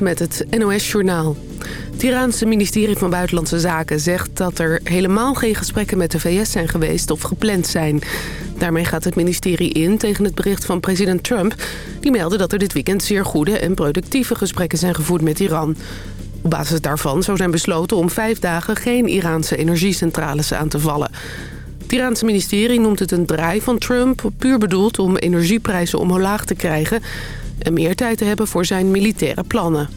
Met het NOS-journaal. Het Iraanse ministerie van Buitenlandse Zaken zegt dat er helemaal geen gesprekken met de VS zijn geweest of gepland zijn. Daarmee gaat het ministerie in tegen het bericht van president Trump. Die meldde dat er dit weekend zeer goede en productieve gesprekken zijn gevoerd met Iran. Op basis daarvan zou zijn besloten om vijf dagen geen Iraanse energiecentrales aan te vallen. Het Iraanse ministerie noemt het een draai van Trump... puur bedoeld om energieprijzen omhoog te krijgen... en meer tijd te hebben voor zijn militaire plannen.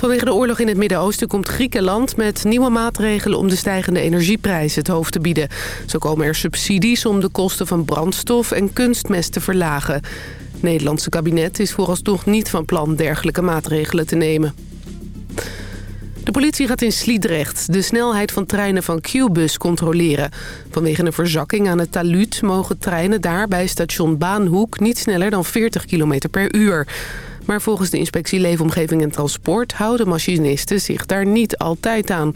Vanwege de oorlog in het Midden-Oosten komt Griekenland met nieuwe maatregelen om de stijgende energieprijzen het hoofd te bieden. Zo komen er subsidies om de kosten van brandstof en kunstmest te verlagen. Het Nederlandse kabinet is vooralsnog niet van plan dergelijke maatregelen te nemen. De politie gaat in Sliedrecht de snelheid van treinen van Q-bus controleren. Vanwege een verzakking aan het talud mogen treinen daar bij station Baanhoek niet sneller dan 40 km per uur. Maar volgens de inspectie Leefomgeving en Transport houden machinisten zich daar niet altijd aan.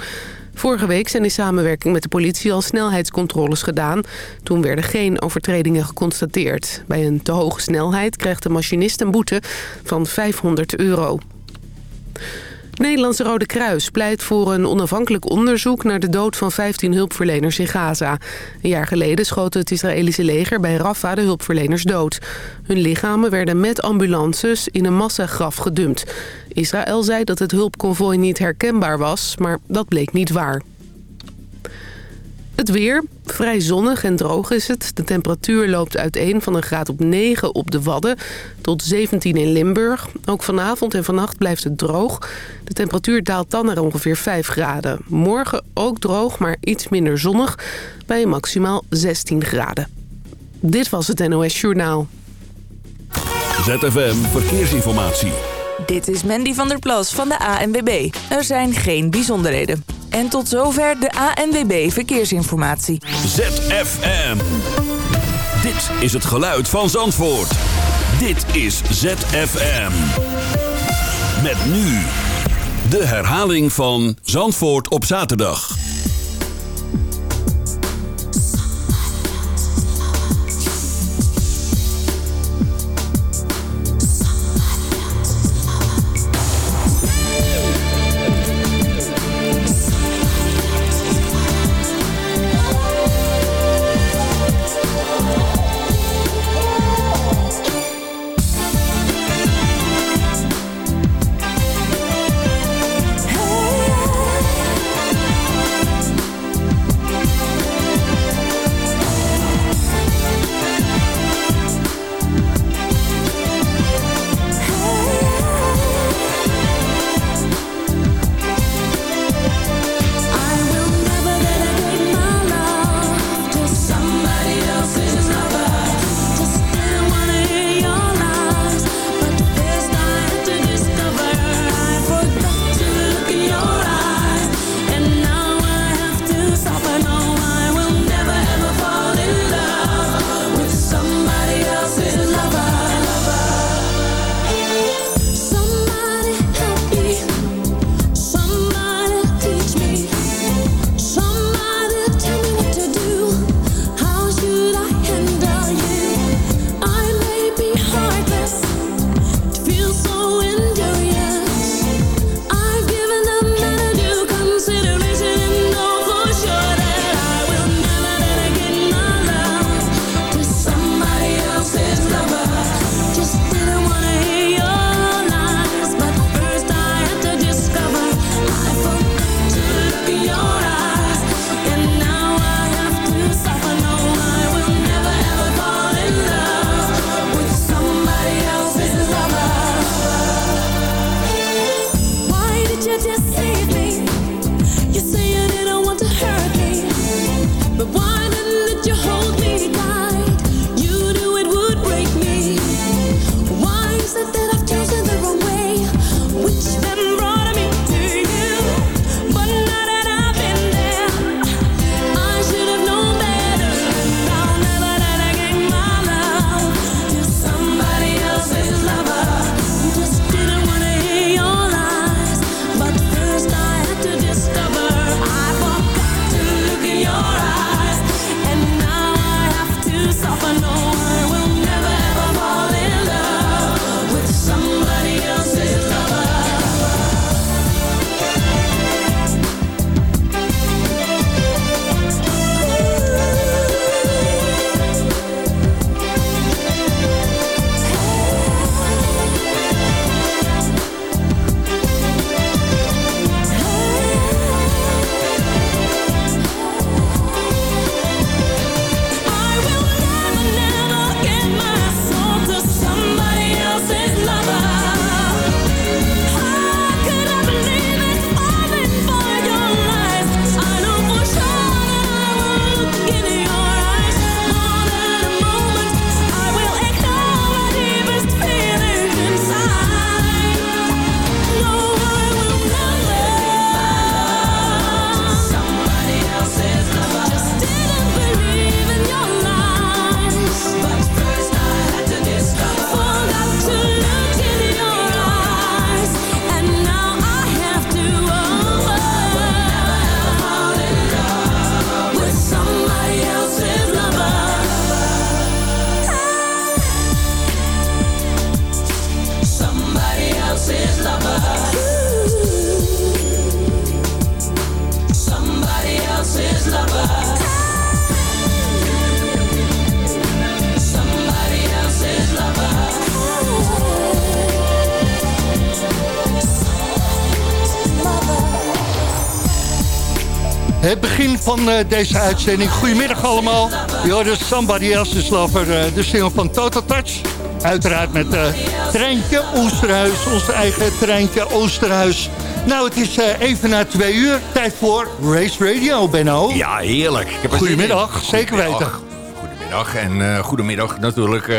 Vorige week zijn in samenwerking met de politie al snelheidscontroles gedaan. Toen werden geen overtredingen geconstateerd. Bij een te hoge snelheid krijgt de machinist een boete van 500 euro. Nederlandse Rode Kruis pleit voor een onafhankelijk onderzoek... naar de dood van 15 hulpverleners in Gaza. Een jaar geleden schoot het Israëlische leger bij Rafah de hulpverleners dood. Hun lichamen werden met ambulances in een massagraf gedumpt. Israël zei dat het hulpconvooi niet herkenbaar was, maar dat bleek niet waar. Het weer, vrij zonnig en droog is het. De temperatuur loopt uiteen van een graad op 9 op de Wadden tot 17 in Limburg. Ook vanavond en vannacht blijft het droog. De temperatuur daalt dan naar ongeveer 5 graden. Morgen ook droog, maar iets minder zonnig bij maximaal 16 graden. Dit was het NOS Journaal. ZFM Verkeersinformatie. Dit is Mandy van der Plas van de ANWB. Er zijn geen bijzonderheden. En tot zover de ANWB Verkeersinformatie. ZFM. Dit is het geluid van Zandvoort. Dit is ZFM. Met nu de herhaling van Zandvoort op zaterdag. Van deze uitzending. Goedemiddag allemaal. Je hoorde Somebody Else's Lover, de single van Total Touch. Uiteraard met Treintje Oosterhuis, ons eigen Treintje Oosterhuis. Nou, het is even na twee uur. Tijd voor Race Radio, Benno. Ja, heerlijk. Ik heb Goedemiddag, zeker weten. Goedemiddag en uh, goedemiddag natuurlijk... Uh,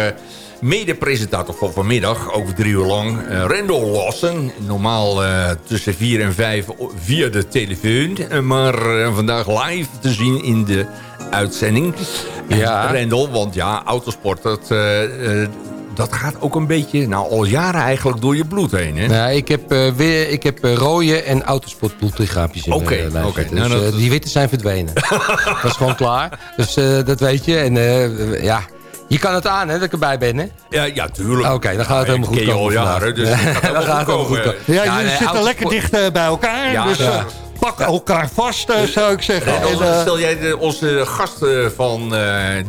mede-presentator van vanmiddag, over drie uur lang. Uh, Randall Lawson, normaal uh, tussen vier en vijf via de telefoon. Uh, maar vandaag live te zien in de uitzending. Ja. Randall, want ja, autosport, dat, dat gaat ook een beetje, nou al jaren eigenlijk door je bloed heen. Hè? Nou, ik heb, uh, weer, ik heb rode en autosportbloedlichaapjes in Oké, okay, okay. Dus, nou, uh, die witte zijn verdwenen. dat is gewoon klaar. Dus dat weet je. En ja, je kan het aan, hè, dat ik erbij ben, hè? Ja, ja tuurlijk. Oké, dan gaat het helemaal goed komen. Jaren, dus dan gaat het helemaal goed komen. Ja, jullie nee, zitten lekker dicht bij elkaar. Ja, dus, ja pak elkaar vast, uh, zou ik zeggen. En, uh, stel jij de, onze gast uh, van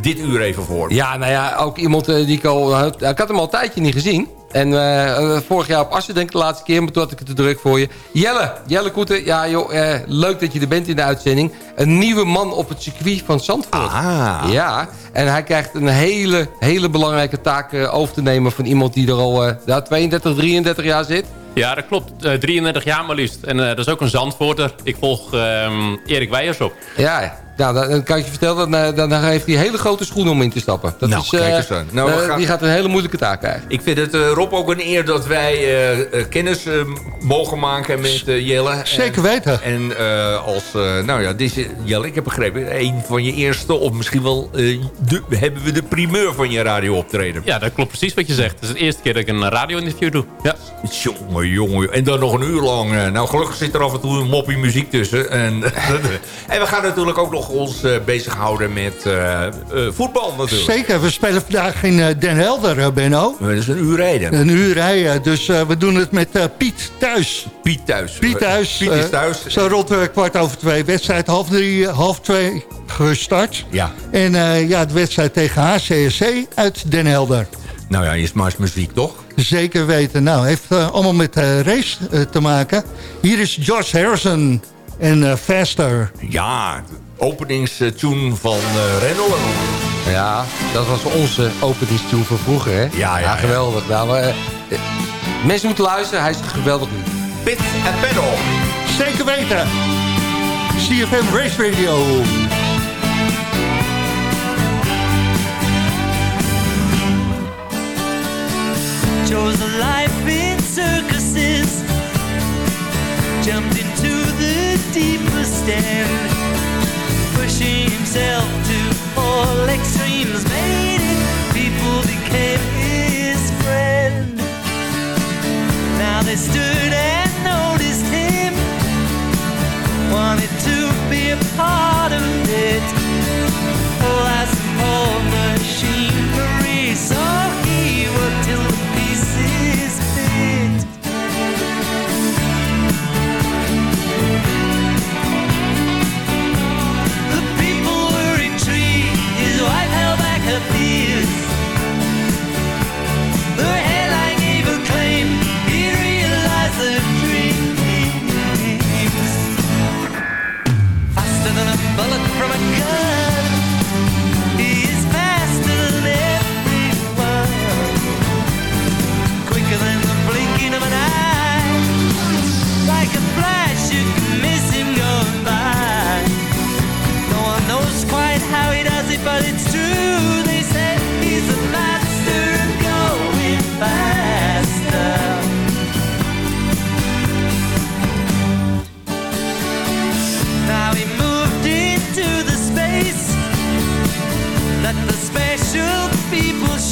dit uur even voor. Ja, nou ja, ook iemand die ik al... ik had hem al een tijdje niet gezien. En uh, vorig jaar op Assen denk ik de laatste keer, maar toen had ik het te druk voor je. Jelle, Jelle Koeten, ja joh, uh, leuk dat je er bent in de uitzending. Een nieuwe man op het circuit van Zandvoort. Ah. Ja, en hij krijgt een hele, hele belangrijke taak uh, over te nemen van iemand die er al uh, 22, 33 jaar zit. Ja, dat klopt. Uh, 33 jaar maar liefst. En uh, dat is ook een Zandvoorter. Ik volg um, Erik Weijers op. Ja, nou, dan kan ik je vertellen, dan, dan, dan heeft hij hele grote schoenen om in te stappen. Dat nou, is, kijk eens aan. Nou, uh, gaan... Die gaat een hele moeilijke taak krijgen. Ik vind het uh, Rob ook een eer dat wij uh, kennis mogen maken met Jelle. Zeker weten. En als, nou ja, deze, Jelle, ik heb begrepen, een van je eerste, of misschien wel, de, hebben we de primeur van je radio optreden. Ja, dat klopt precies wat je zegt. Het is de eerste keer dat ik een radio-interview doe. Ja. Jongen, jongen. En dan nog een uur lang. Nou, gelukkig zit er af en toe een moppie muziek tussen. En, en we gaan natuurlijk ook nog ons uh, bezighouden met uh, uh, voetbal natuurlijk. Zeker, we spelen vandaag in Den Helder, Benno. Dat is een uur rijden. Een uur rijden, dus we doen het met Piet thuis. Piet thuis. Piet thuis. Piet is thuis. Zo rond kwart over twee. Wedstrijd half drie, half twee gestart. Ja. En ja, de wedstrijd tegen HCSC uit Den Helder. Nou ja, is maar muziek, toch? Zeker weten. Nou, heeft allemaal met race te maken. Hier is George Harrison en Faster. Ja, openingstune van uh. Ja, dat was onze openingstune van vroeger, hè? Ja, ja, ja geweldig. Nou, uh, mensen moeten luisteren, hij is geweldig nu. Pit en pedal. Zeker weten. CFM Race Radio. Chose a life in circuses Jumped into the deepest end yourself to all extremes. Maybe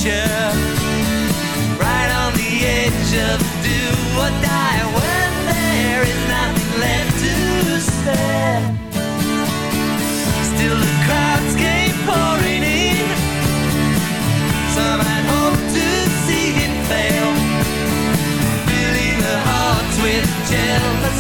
share. Right on the edge of do or die when there is nothing left to spare. Still the crowds came pouring in. Some had hoped to see him fail, filling their hearts with jealousy's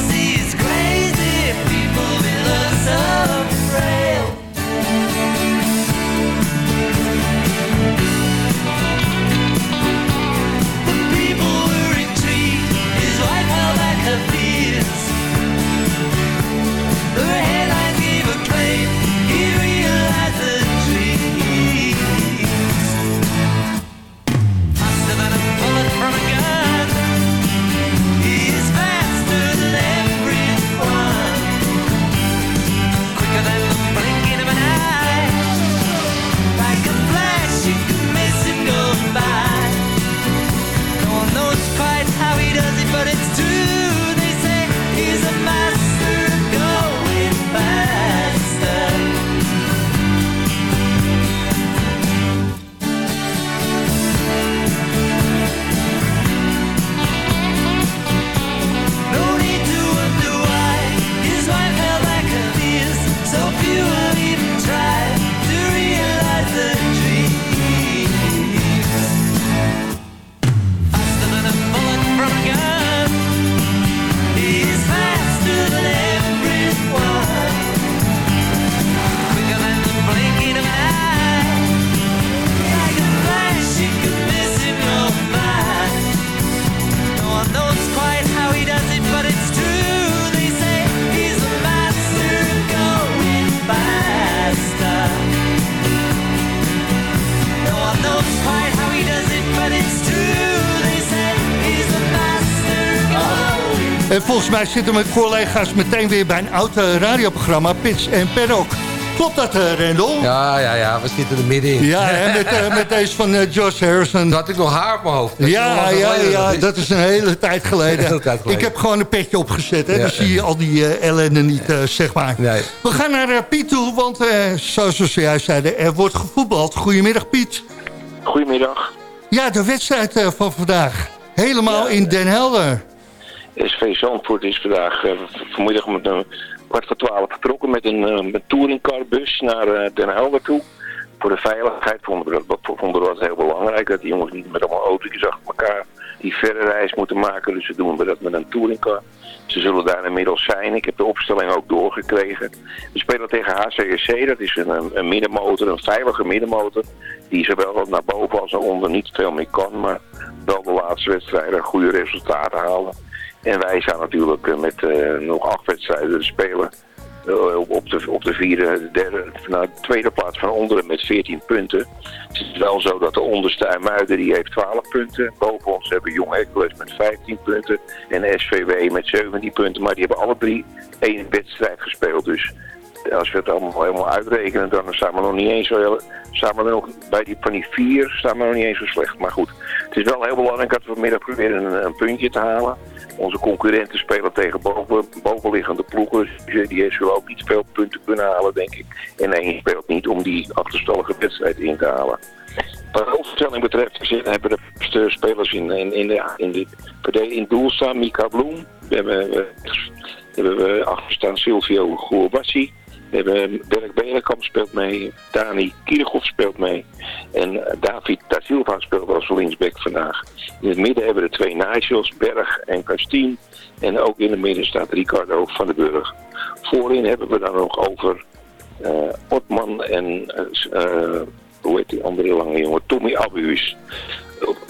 mij zitten mijn collega's meteen weer bij een oud eh, radioprogramma, Pits en Paddock. Klopt dat, eh, Rendel? Ja, ja, ja, we zitten er middenin. Ja, hè, met, eh, met deze van George Harrison. Toen had ik nog haar op mijn hoofd. Dat Ja, ja, geleden ja, is. dat is een hele tijd geleden. Een hele tijd geleden. Ik heb gewoon een petje opgezet, hè, Ja. dan zie je al die eh, ellende niet, zeg maar. Nee. We gaan naar Piet toe, want eh, zoals we zojuist zeiden, er wordt gevoetbald. Goedemiddag, Piet. Goedemiddag. Ja, de wedstrijd eh, van vandaag. Helemaal in Den Helder. SV Zandvoort is vandaag eh, vanmiddag met een kwart voor twaalf vertrokken met een uh, met touringcarbus naar eh, Den Helder toe. Voor de veiligheid vonden we dat, vonden we dat heel belangrijk. Dat die jongens niet met allemaal autootjes achter elkaar die verre reis moeten maken. Dus we doen dat met een touringcar. Ze zullen daar inmiddels zijn. Ik heb de opstelling ook doorgekregen. We spelen tegen HCSC. Dat is een, een middenmotor, een veilige middenmotor. Die zowel naar boven als naar onder niet veel meer kan. Maar wel de laatste wedstrijden goede resultaten halen. En wij zijn natuurlijk eh, met eh, nog acht wedstrijden spelen. eh, op- de, op de vierde, derde, de tweede plaats van onderen met 14 punten. Het is wel zo dat de onderste IJmuiden die heeft 12 punten. Boven ons hebben Jong Hercules met 15 punten. En SVW met 17 punten. Maar die hebben alle drie één wedstrijd gespeeld. Dus als we het allemaal helemaal uitrekenen, dan staan we nog niet eens zo heel, staan we nog bij die van die vier staan we nog niet eens zo slecht. Maar goed, het is wel heel belangrijk dat we vanmiddag proberen een puntje te halen. Onze concurrenten spelen tegen boven, bovenliggende ploegen. Dus die zullen ook niet veel punten kunnen halen, denk ik. En één speelt niet om die achterstallige wedstrijd in te halen. Wat opstelling betreft hebben de beste spelers in, in, in, de, in, in doel staan. Mika Bloem. We hebben, we, hebben we achter staan Silvio Gourbassi. We hebben Dirk Belenkamp speelt mee. Dani Kierhoff speelt mee. En eh, David Da Silva speelt als linksback vandaag. In het midden hebben we de twee Nigels, Berg en Kastien. En ook in het midden staat Ricardo van den Burg. Voorin hebben we dan nog over eh Otman en eh, eh, hoe heet die andere lange jongen, Tommy Abuus.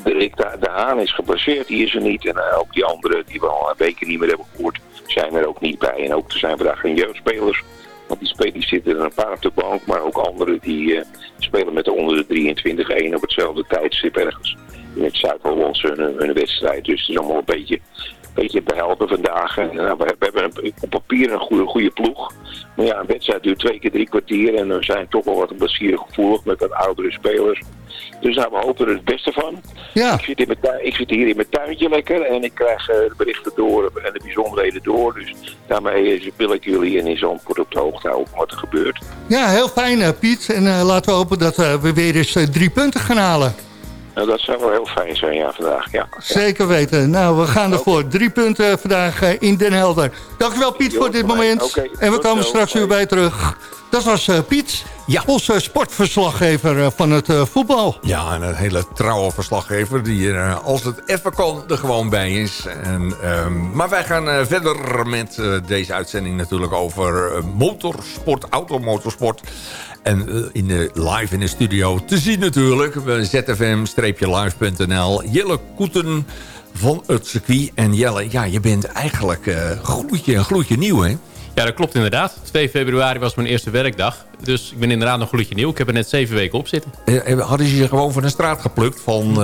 De, Haan is geblesseerd, die is er niet. En eh, ook die anderen die we al een weken niet meer hebben gehoord, zijn er ook niet bij. En ook er zijn vandaag geen jeugdspelers. Want die spelers zitten er een paar op de bank, maar ook anderen die eh, spelen met de onder de 23 1 op hetzelfde tijdstip ergens. In het Zuid-Hollandse hun, hun wedstrijd. Dus het is allemaal een beetje, beetje behelpen vandaag. En, nou, we, we hebben op papier een goede, goede ploeg. Maar ja, een wedstrijd duurt twee keer drie kwartier. En er zijn toch wel wat blessuregevoelig met wat oudere spelers. Dus nou, we hopen er het beste van. Ja, Ik zit, in mijn ik zit hier in mijn tuintje lekker en ik krijg eh, de berichten door en de bijzonderheden door. Dus daarmee wil ik jullie en in Zandvoort op de hoogte houden wat er gebeurt. ja heel fijn eh, Piet. En laten we hopen dat we weer eens drie punten gaan halen. Nou, dat zou wel heel fijn zijn, ja, vandaag. Ja. Zeker weten. Nou, we gaan ervoor. Drie punten vandaag eh, in Den Helder. Dankjewel Piet voor dit moment. En we komen straks weer bij terug. Dat was eh, Piet, Ja. onze sportverslaggever eh, van het eh, voetbal. Ja, en een hele trouwe verslaggever die als het even kan, er gewoon bij is. En, ehm, maar wij gaan eh, verder met eh, deze uitzending natuurlijk over motorsport, automotorsport. En eh, in de, live in de studio te zien natuurlijk. zfm-live.nl. Jelle Koeten van het circuit. En Jelle, ja, je bent eigenlijk eh gloedje, gloedje nieuw, hè? Ja, dat klopt inderdaad. 2 februari was mijn eerste werkdag. Dus ik ben inderdaad nog gloedje nieuw. Ik heb er net zeven weken op zitten. Eh, eh, Hadden ze je gewoon van de straat geplukt van...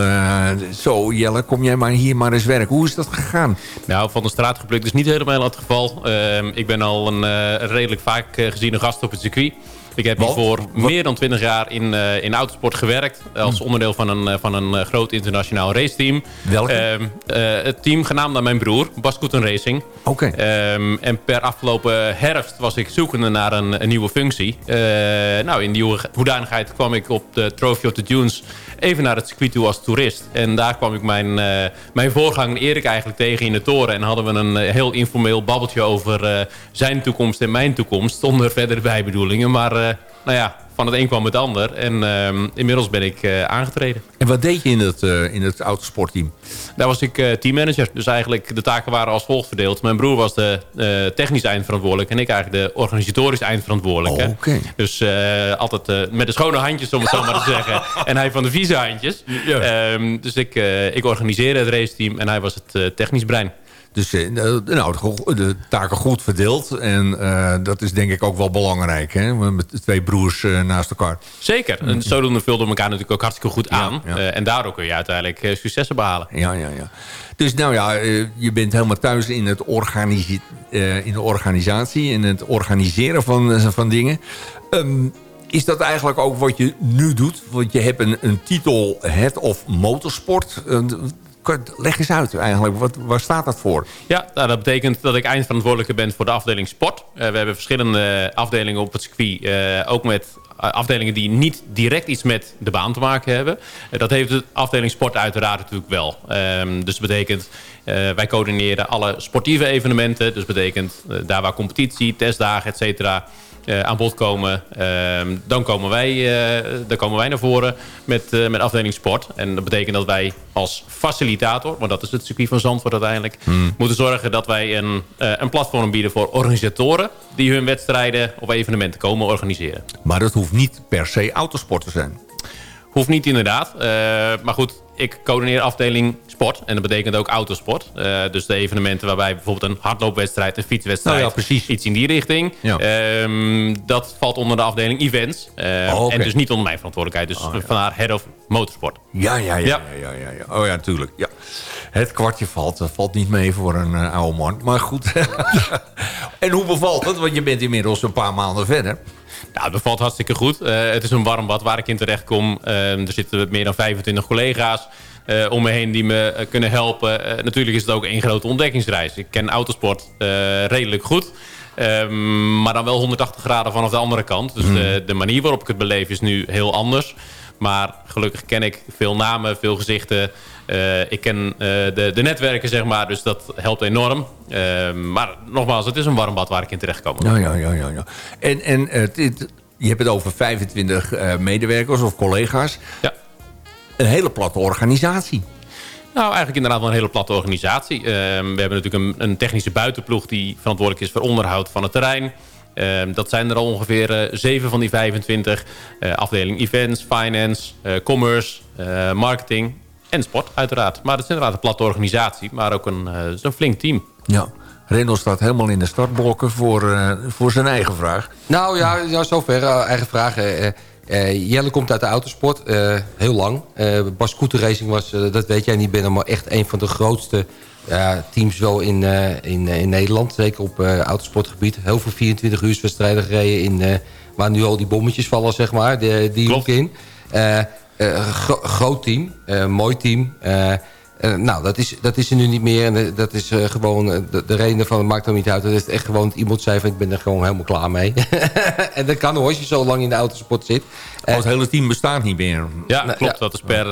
zo, Jelle, kom jij maar hier maar eens werken. Hoe is dat gegaan? Nou, van de straat geplukt is niet helemaal het geval. Ehm, ik ben al een redelijk vaak geziene gast op het circuit. Ik heb Want? hiervoor meer dan 20 jaar in, eh, in autosport gewerkt. Als onderdeel van een, eh, van een eh, groot internationaal raceteam. Welke? Ehm, eh, het team genaamd naar mijn broer, Bas Koeten Racing. Oké. Ehm, en per afgelopen herfst was ik zoekende naar een, een nieuwe functie. Nou, in die ho- hoedanigheid kwam ik op de Trophy of the Dunes even naar het circuit toe als toerist. En daar kwam ik mijn, eh, mijn voorganger Erik eigenlijk tegen in de toren. En hadden we een eh, heel informeel babbeltje over eh, zijn toekomst en mijn toekomst. Zonder verdere bijbedoelingen. Maar nou ja, van het een kwam het ander. En ehm, inmiddels ben ik aangetreden. En wat deed je in het, in het autosportteam? Daar was ik eh, teammanager. Dus eigenlijk de taken waren als volgt verdeeld. Mijn broer was de eh technisch eindverantwoordelijk. En ik eigenlijk de organisatorisch eindverantwoordelijke. Oh, oké. Dus eh, altijd met de schone handjes, om het zo maar te zeggen. En hij van de vieze handjes. Ehm, dus ik, ik organiseerde het raceteam en hij was het technisch brein. Dus eh, nou, de, de taken goed verdeeld. En eh, dat is denk ik ook wel belangrijk. Hè? Met twee broers eh, naast elkaar. Zeker. En zodoende vulden we elkaar natuurlijk ook hartstikke goed aan. ja. En daardoor kun je uiteindelijk successen behalen. Ja, ja, ja. Dus nou ja, je bent helemaal thuis in, het in de organisatie. In het organiseren van, van dingen. Ehm, is dat eigenlijk ook wat je nu doet? Want je hebt een, een titel Head of Motorsport. Leg eens uit eigenlijk. Wat, waar staat dat voor? Ja, nou, dat betekent dat ik eindverantwoordelijke ben voor de afdeling sport. Eh, we hebben verschillende afdelingen op het circuit. eh, ook met eh, afdelingen die niet direct iets met de baan te maken hebben. Dat heeft de afdeling sport uiteraard natuurlijk wel. Ehm, dus dat betekent, wij coördineren alle sportieve evenementen. Dus dat betekent daar waar competitie, testdagen, et cetera... eh, aan bod komen, ehm, dan, komen wij, eh, dan komen wij naar voren met, eh, met afdeling sport. En dat betekent dat wij als facilitator, want dat is het circuit van Zandvoort uiteindelijk, moeten zorgen dat wij een, een platform bieden voor organisatoren die hun wedstrijden of evenementen komen organiseren. Maar dat hoeft niet per se autosport te zijn. Hoeft niet inderdaad. maar goed, ik coördineer afdeling sport. En dat betekent ook autosport. Eh, dus de evenementen waarbij bijvoorbeeld een hardloopwedstrijd, een fietswedstrijd... Nou ja, precies. Iets in die richting. Ja. Ehm, dat valt onder de afdeling events. Eh, Oh. En dus niet onder mijn verantwoordelijkheid. Dus Oh, ja. vandaar head of motorsport. Ja, ja, ja. Ja. ja. ja, ja. Oh ja, natuurlijk. Ja. Het kwartje valt, eh, valt niet mee voor een oude man. Maar goed. en hoe bevalt het? Want je bent inmiddels een paar maanden verder. Nou, dat valt hartstikke goed. Eh, het is een warm bad waar ik in terecht kom. Eh, er zitten meer dan 25 collega's eh, om me heen die me kunnen helpen. Natuurlijk is het ook een grote ontdekkingsreis. Ik ken autosport redelijk goed. Ehm, maar dan wel 180 graden vanaf de andere kant. Dus de, de manier waarop ik het beleef is nu heel anders. Maar gelukkig ken ik veel namen, veel gezichten. Eh, ik ken eh, de, de netwerken, zeg maar. Dus dat helpt enorm. Ehm, maar nogmaals, het is een warm bad waar ik in terecht kom. Ja, ja, ja, ja. ja. En, en eh, je hebt het over 25 eh, medewerkers of collega's. Ja. Een hele platte organisatie. Nou, eigenlijk inderdaad wel een hele platte organisatie. We hebben natuurlijk een, een technische buitenploeg... die verantwoordelijk is voor onderhoud van het terrein. Dat zijn er al ongeveer eh, zeven van die 25. Eh, afdeling events, finance, eh, commerce, eh, marketing en sport uiteraard. Maar het is inderdaad een platte organisatie, maar ook een, eh, een flink team. Ja. Rendel staat helemaal in de startblokken voor, eh, voor zijn eigen vraag. Nou ja, ja zover. eh, eigen vraag. eh, eh, Jelle komt uit de autosport. eh, heel lang. Eh, Bas Racing was, eh, dat weet jij niet, ben maar echt een van de grootste teams wel in, eh, in, eh, in Nederland. Zeker op eh, autosportgebied. Heel veel 24 uur wedstrijden gereden in... eh, waar nu al die bommetjes vallen, zeg maar. De, die Klopt. hoek in. Eh, eh, gro- groot team. eh, mooi team. Eh, nou, dat is, dat is er nu niet meer. En eh, dat is eh, gewoon... de, de reden van het maakt er niet uit. Dat is echt gewoon dat iemand zei van... ik ben er gewoon helemaal klaar mee. en dat kan hoor, als je zo lang in de autosport zit. Oh, het hele team bestaat niet meer. Ja, Nou, klopt. ja. Dat is per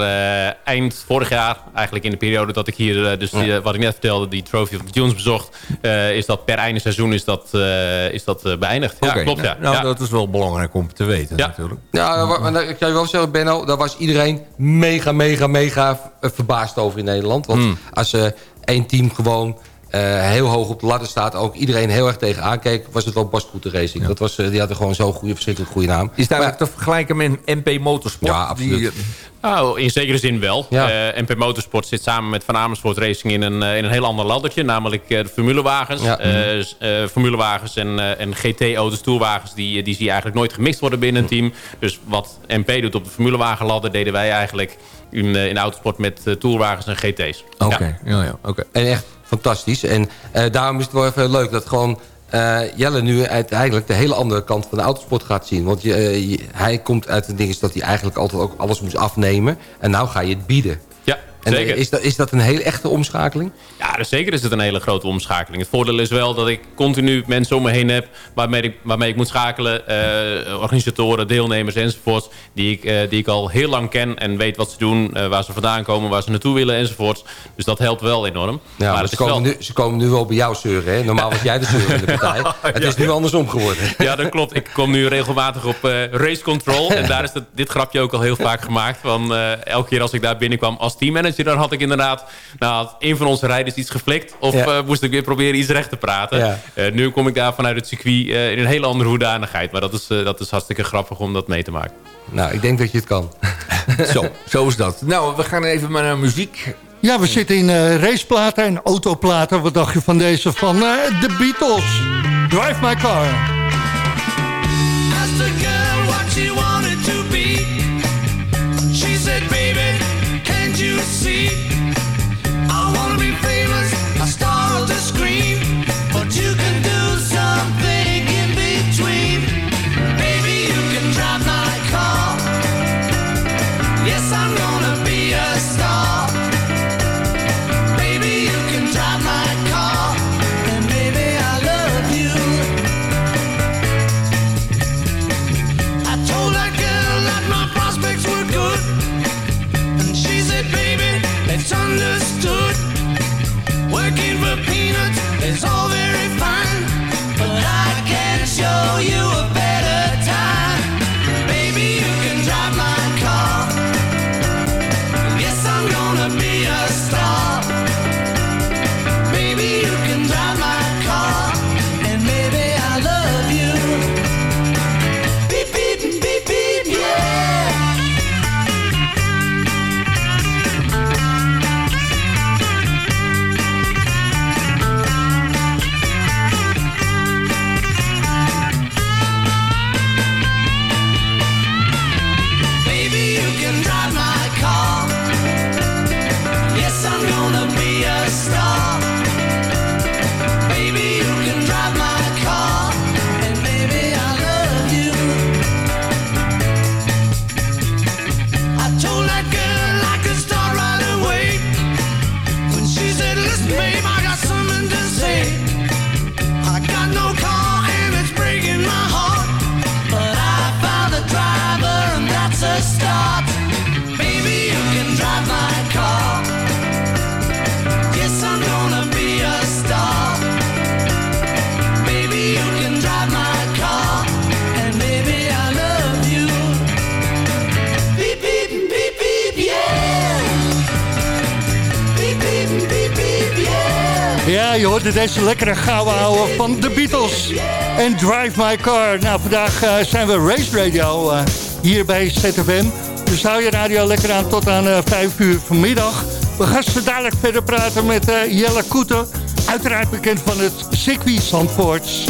eind vorig jaar, eigenlijk in de periode dat ik hier, dus die, wat ik net vertelde, die Trophy of the Dunes bezocht, eh, is dat per einde seizoen is dat, eh, is dat beëindigd. Ja, klopt. Ja. Nou, ja. dat is wel belangrijk om te weten Ja. natuurlijk. Ja, maar ik kan je wel zeggen, Benno... daar was iedereen mega, mega, mega verbaasd over in Nederland. Want Hmm. als eh één team gewoon... eh, heel hoog op de ladder staat, ook iedereen heel erg tegen aankeek... was het wel Bas Koeter Racing. Dat was, eh, die hadden gewoon zo'n goede, verschrikkelijk goede naam. Is daar Maar- te vergelijken met MP Motorsport? Ja, absoluut. Die, Nou, in zekere zin wel. Ja. Eh, MP Motorsport zit samen met Van Amersfoort Racing in een, in een heel ander laddertje. Namelijk eh, de formulewagens. Ja. Eh, eh, formulewagens en, eh, en GT-auto's, tourwagens... Die, die zie je eigenlijk nooit gemixt worden binnen een team. Dus wat MP doet op de formulewagenladder... deden wij eigenlijk in, eh, in autosport met eh, tourwagens en GT's. Oké, ja. Ja, oké. En echt fantastisch. En eh, daarom is het wel even leuk dat gewoon Jelle nu uiteindelijk de hele andere kant van de autosport gaat zien. Want je, je- hij komt uit de ding is dat hij eigenlijk altijd ook alles moest afnemen. En nou ga je het bieden. En zeker. is dat, is dat een hele echte omschakeling? Ja, dus zeker is het een hele grote omschakeling. Het voordeel is wel dat ik continu mensen om me heen heb... waarmee ik, waarmee ik moet schakelen. eh, organisatoren, deelnemers enzovoort. Die ik, eh, die ik al heel lang ken en weet wat ze doen. eh, waar ze vandaan komen, waar ze naartoe willen enzovoort. Dus dat helpt wel enorm. Ja, maar ze, wel... komen nu, ze komen nu wel bij jou zeuren. Hè? Normaal was jij de zeuren in de partij. Het is nu andersom geworden. Ja, dat klopt. Ik kom nu regelmatig op race control. En daar is het, dit grapje ook al heel vaak gemaakt. Van, elke keer als ik daar binnenkwam als teammanager dan had ik inderdaad... Nou, had een van onze rijders iets geflikt. Of eh, moest ik weer proberen iets recht te praten. Eh, nu kom ik daar vanuit het circuit eh, in een hele andere hoedanigheid. Maar dat is, dat is hartstikke grappig om dat mee te maken. Nou, ik denk dat je het kan. zo, zo is dat. Nou, we gaan even naar muziek. Ja, we zitten in raceplaten en autoplaten. Wat dacht je van deze van The Beatles? Drive My Car. deze lekkere gouden houden van de Beatles. En Drive My Car. Nou, vandaag eh, zijn we Race Radio eh, hier bij ZFM. Dus hou je radio lekker aan tot aan eh, 5 uur vanmiddag. We gaan zo dadelijk verder praten met Jelle Koeten. Uiteraard bekend van het circuit Zandvoorts.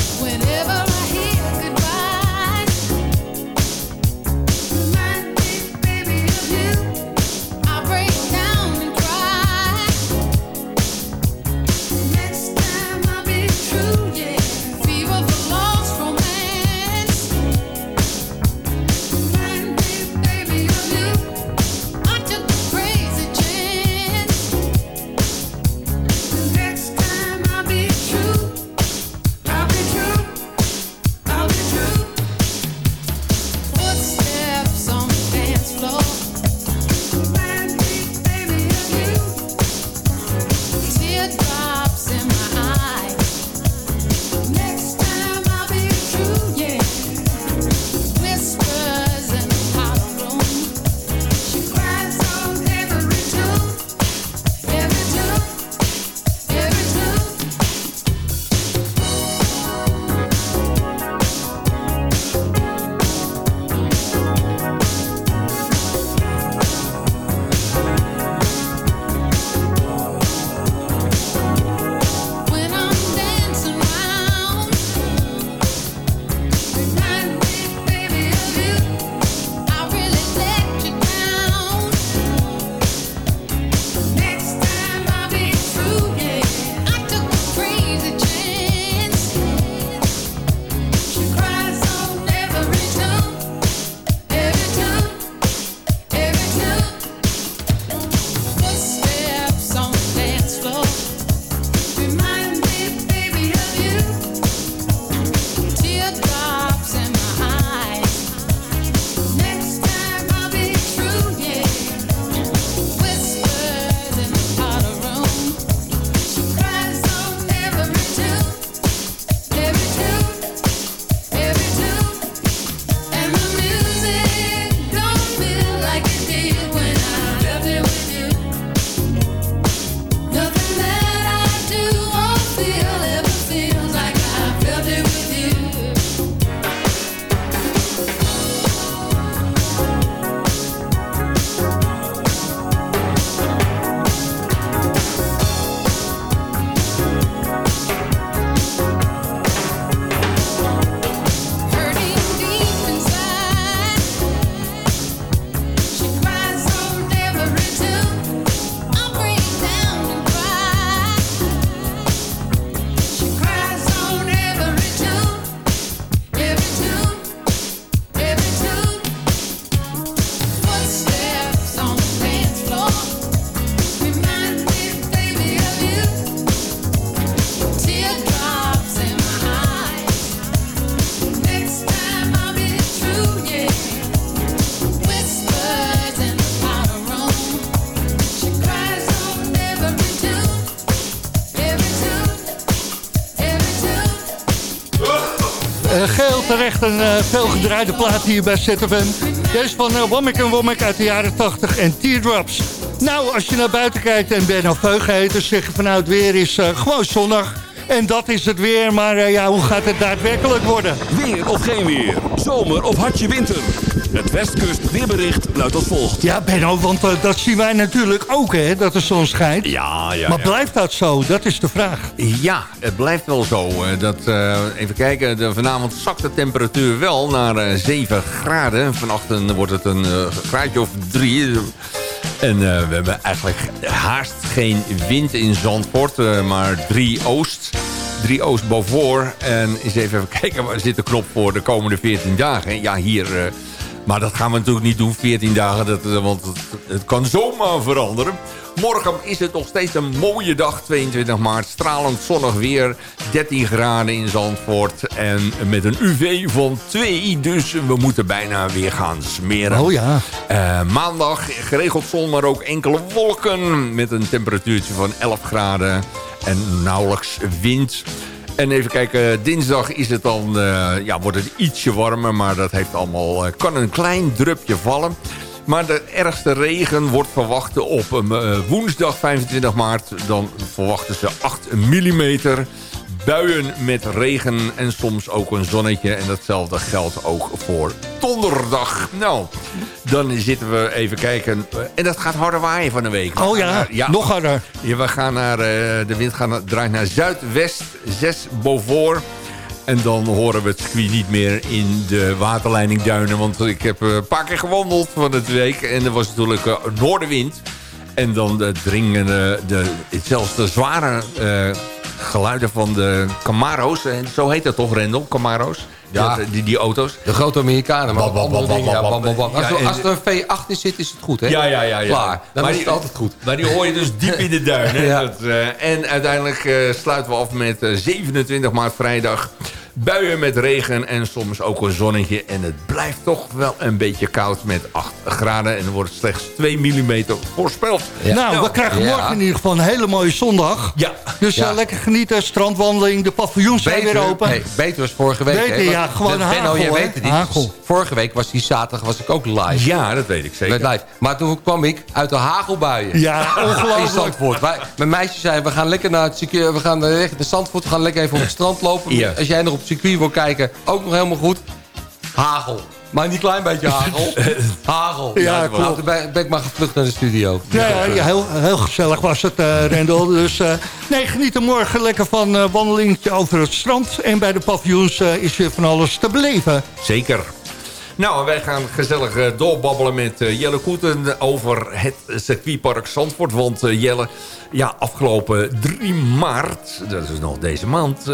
Uh, veelgedraaide plaat hier bij ZFM. Deze van uh, en Womack uit de jaren 80 en Teardrops. Nou, als je naar buiten kijkt en Benno Veugen heet... dan zeg je vanuit het weer is uh, gewoon zonnig. En dat is het weer, maar uh, ja, hoe gaat het daadwerkelijk worden? Weer of geen weer, zomer of hartje winter. Het Westkust weerbericht luidt als volgt. Ja, Benno, want uh, dat zien wij natuurlijk ook, hè, dat de zon schijnt. Ja, ja. Maar ja. blijft dat zo? Dat is de vraag. Ja, het blijft wel zo. Uh, dat, uh, even kijken, de, vanavond zakt de temperatuur wel naar 7 graden. Vannacht wordt het een graadje of 3. En we hebben eigenlijk haast geen wind in Zandvoort, maar 3 oost. 3 oost boven. En eens even kijken, waar zit de knop voor de komende 14 dagen? Ja, hier... Maar dat gaan we natuurlijk niet doen, 14 dagen, dat, want het, het, kan zomaar veranderen. Morgen is het nog steeds een mooie dag, 22 maart. Stralend zonnig weer, 13 graden in Zandvoort. En met een UV van 2, dus we moeten bijna weer gaan smeren. Oh ja. Uh, maandag geregeld zon, maar ook enkele wolken. Met een temperatuurtje van 11 graden en nauwelijks wind. En even kijken, dinsdag is het dan, uh, ja, wordt het ietsje warmer, maar dat heeft allemaal, uh, kan een klein drupje vallen. Maar de ergste regen wordt verwacht op uh, woensdag 25 maart. Dan verwachten ze 8 mm. Buien met regen en soms ook een zonnetje. En datzelfde geldt ook voor donderdag. Nou, dan zitten we even kijken. En dat gaat harder waaien van de week. Oh ja, naar, ja nog harder. Ja, we gaan naar, uh, de wind gaat, draait naar zuidwest, 6 boven. En dan horen we het circuit niet meer in de waterleiding duinen. Want ik heb een paar keer gewandeld van de week. En er was natuurlijk uh, noordenwind. En dan dringen de, de, zelfs de zware uh, geluiden van de Camaro's. En zo heet dat toch, Rendel? Camaro's? Ja. Die, die, die, auto's. De grote Amerikanen. Maar bam, bam, ja. Als, er, als er een V8 in zit, is het goed, hè? Ja, ja, ja. ja. Klaar. Dan maar is die, het altijd goed. Maar die hoor je dus diep in de duinen. ja. dat, uh, en uiteindelijk uh, sluiten we af met uh, 27 maart vrijdag. Buien met regen en soms ook een zonnetje. En het blijft toch wel een beetje koud met 8 graden. En er wordt slechts 2 mm voorspeld. Ja. Nou, nou, we krijgen morgen ja. in ieder geval een hele mooie zondag. Ja. Dus ja. lekker genieten, strandwandeling, de paviljoens zijn weer open. Nee, beter was vorige week. Beter, ja, gewoon de, hagel, Benno, jij weet het niet. Hagel. Vorige week was die zaterdag was ik ook live. Ja, dat weet ik zeker. Live. Maar toen kwam ik uit de hagelbuien. Ja, ongelooflijk. In Zandvoort. Wij, mijn meisje zei, we gaan lekker naar het we gaan naar Zandvoort, we gaan lekker even op het strand lopen. Ja. Als jij nog op circuit wil kijken, ook nog helemaal goed. Hagel. Maar niet een klein beetje hagel. hagel. Ja, ja klopt. Ben, ben ik maar gevlucht naar de studio. Ja, heel, heel gezellig was het, uh, Rendel. Dus uh, nee, geniet er morgen lekker van een uh, wandelingetje over het strand. En bij de paviljoens is weer van alles te beleven. Zeker. Nou, wij gaan gezellig doorbabbelen met Jelle Koeten over het circuitpark Zandvoort. Want Jelle, ja, afgelopen 3 maart, dat is nog deze maand...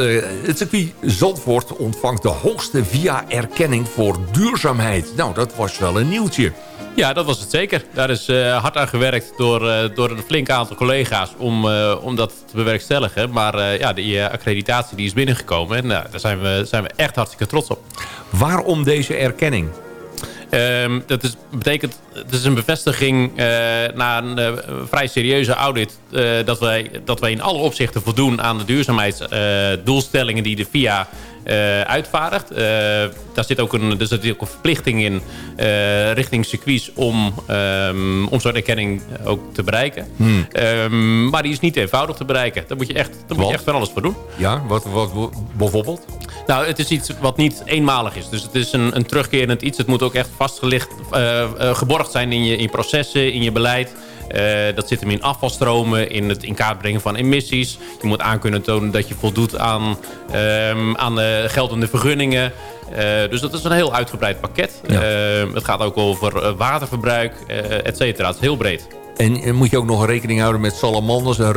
het circuit Zandvoort ontvangt de hoogste via-erkenning voor duurzaamheid. Nou, dat was wel een nieuwtje. Ja, dat was het zeker. Daar is uh, hard aan gewerkt door, uh, door een flink aantal collega's om, uh, om dat te bewerkstelligen. Maar ja, die accreditatie die is binnengekomen en daar zijn we, zijn we echt hartstikke trots op. Waarom deze erkenning? Um, dat is, betekent, het is een bevestiging uh, na een uh, vrij serieuze audit... Uh, dat, wij, dat wij in alle opzichten voldoen aan de duurzaamheidsdoelstellingen die de VIA uitvaardigt. daar zit ook een, er zit ook een verplichting in richting circuits om, um, om zo'n erkenning ook te bereiken. Hmm. Um, maar die is niet eenvoudig te bereiken. Daar moet je echt, daar moet je echt van alles voor doen. Ja, wat, wat, wat bijvoorbeeld? Nou, het is iets wat niet eenmalig is. Dus het is een, een terugkerend iets. Het moet ook echt vastgelegd, uh, uh, geborgd zijn in je, in processen, in je beleid. Uh, dat zit hem in afvalstromen, in het in kaart brengen van emissies. Je moet aan kunnen tonen dat je voldoet aan, um, aan de geldende vergunningen. Uh, dus dat is een heel uitgebreid pakket. Ja. Uh, het gaat ook over waterverbruik, et cetera. Het is heel breed. En moet je ook nog rekening houden met salamanders en